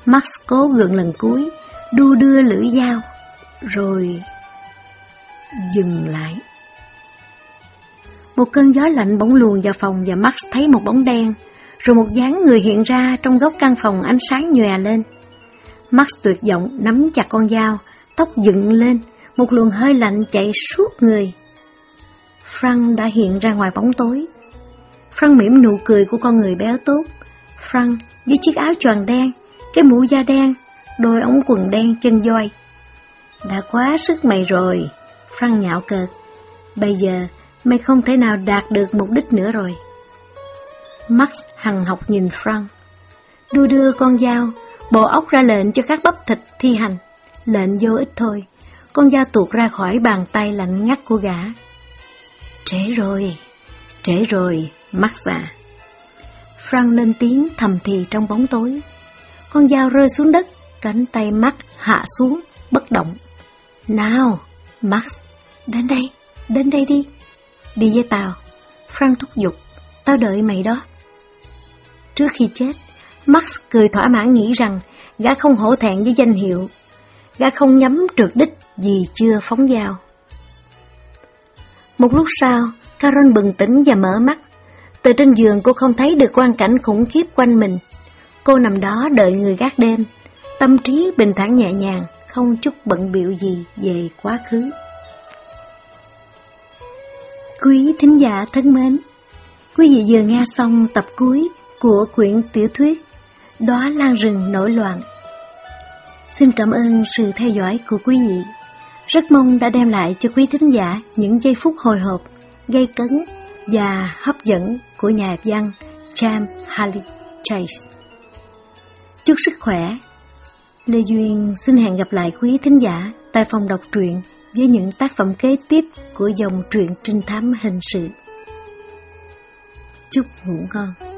Max cố gượng lần cuối, đu đưa lưỡi dao, rồi dừng lại. Một cơn gió lạnh bỗng luồn vào phòng và Max thấy một bóng đen, rồi một dáng người hiện ra trong góc căn phòng ánh sáng nhòe lên. Max tuyệt vọng nắm chặt con dao, tóc dựng lên, một luồng hơi lạnh chạy suốt người. Frank đã hiện ra ngoài bóng tối. Frank mỉm nụ cười của con người béo tốt. Frank với chiếc áo choàng đen, cái mũ da đen, đôi ống quần đen chân voi. Đã quá sức mày rồi, Frank nhạo cợt. Bây giờ, mày không thể nào đạt được mục đích nữa rồi. Max hằng học nhìn Frank. đưa đưa con dao, bộ óc ra lệnh cho các bắp thịt thi hành. Lệnh vô ích thôi, con dao tuột ra khỏi bàn tay lạnh ngắt của gã. Trễ rồi, trễ rồi, Max xà. Frank lên tiếng thầm thì trong bóng tối. Con dao rơi xuống đất, cánh tay Max hạ xuống, bất động. Nào, Max, đến đây, đến đây đi. Đi với tao. Frank thúc giục, tao đợi mày đó. Trước khi chết, Max cười thỏa mãn nghĩ rằng gã không hổ thẹn với danh hiệu. Gã không nhắm trượt đích vì chưa phóng dao. Một lúc sau, Carol bừng tỉnh và mở mắt. Từ trên giường cô không thấy được quang cảnh khủng khiếp quanh mình. Cô nằm đó đợi người gác đêm, tâm trí bình thản nhẹ nhàng, không chút bận biệu gì về quá khứ. Quý thính giả thân mến, quý vị vừa nghe xong tập cuối của quyển tiểu thuyết Đó lan rừng nổi loạn. Xin cảm ơn sự theo dõi của quý vị. Rất mong đã đem lại cho quý thính giả những giây phút hồi hộp, gây cấn và hấp dẫn của nhà văn James Harley Chase. Chúc sức khỏe. Lê Duyên xin hẹn gặp lại quý thính giả tại phòng đọc truyện với những tác phẩm kế tiếp của dòng truyện trinh thám hình sự. Chúc ngủ ngon.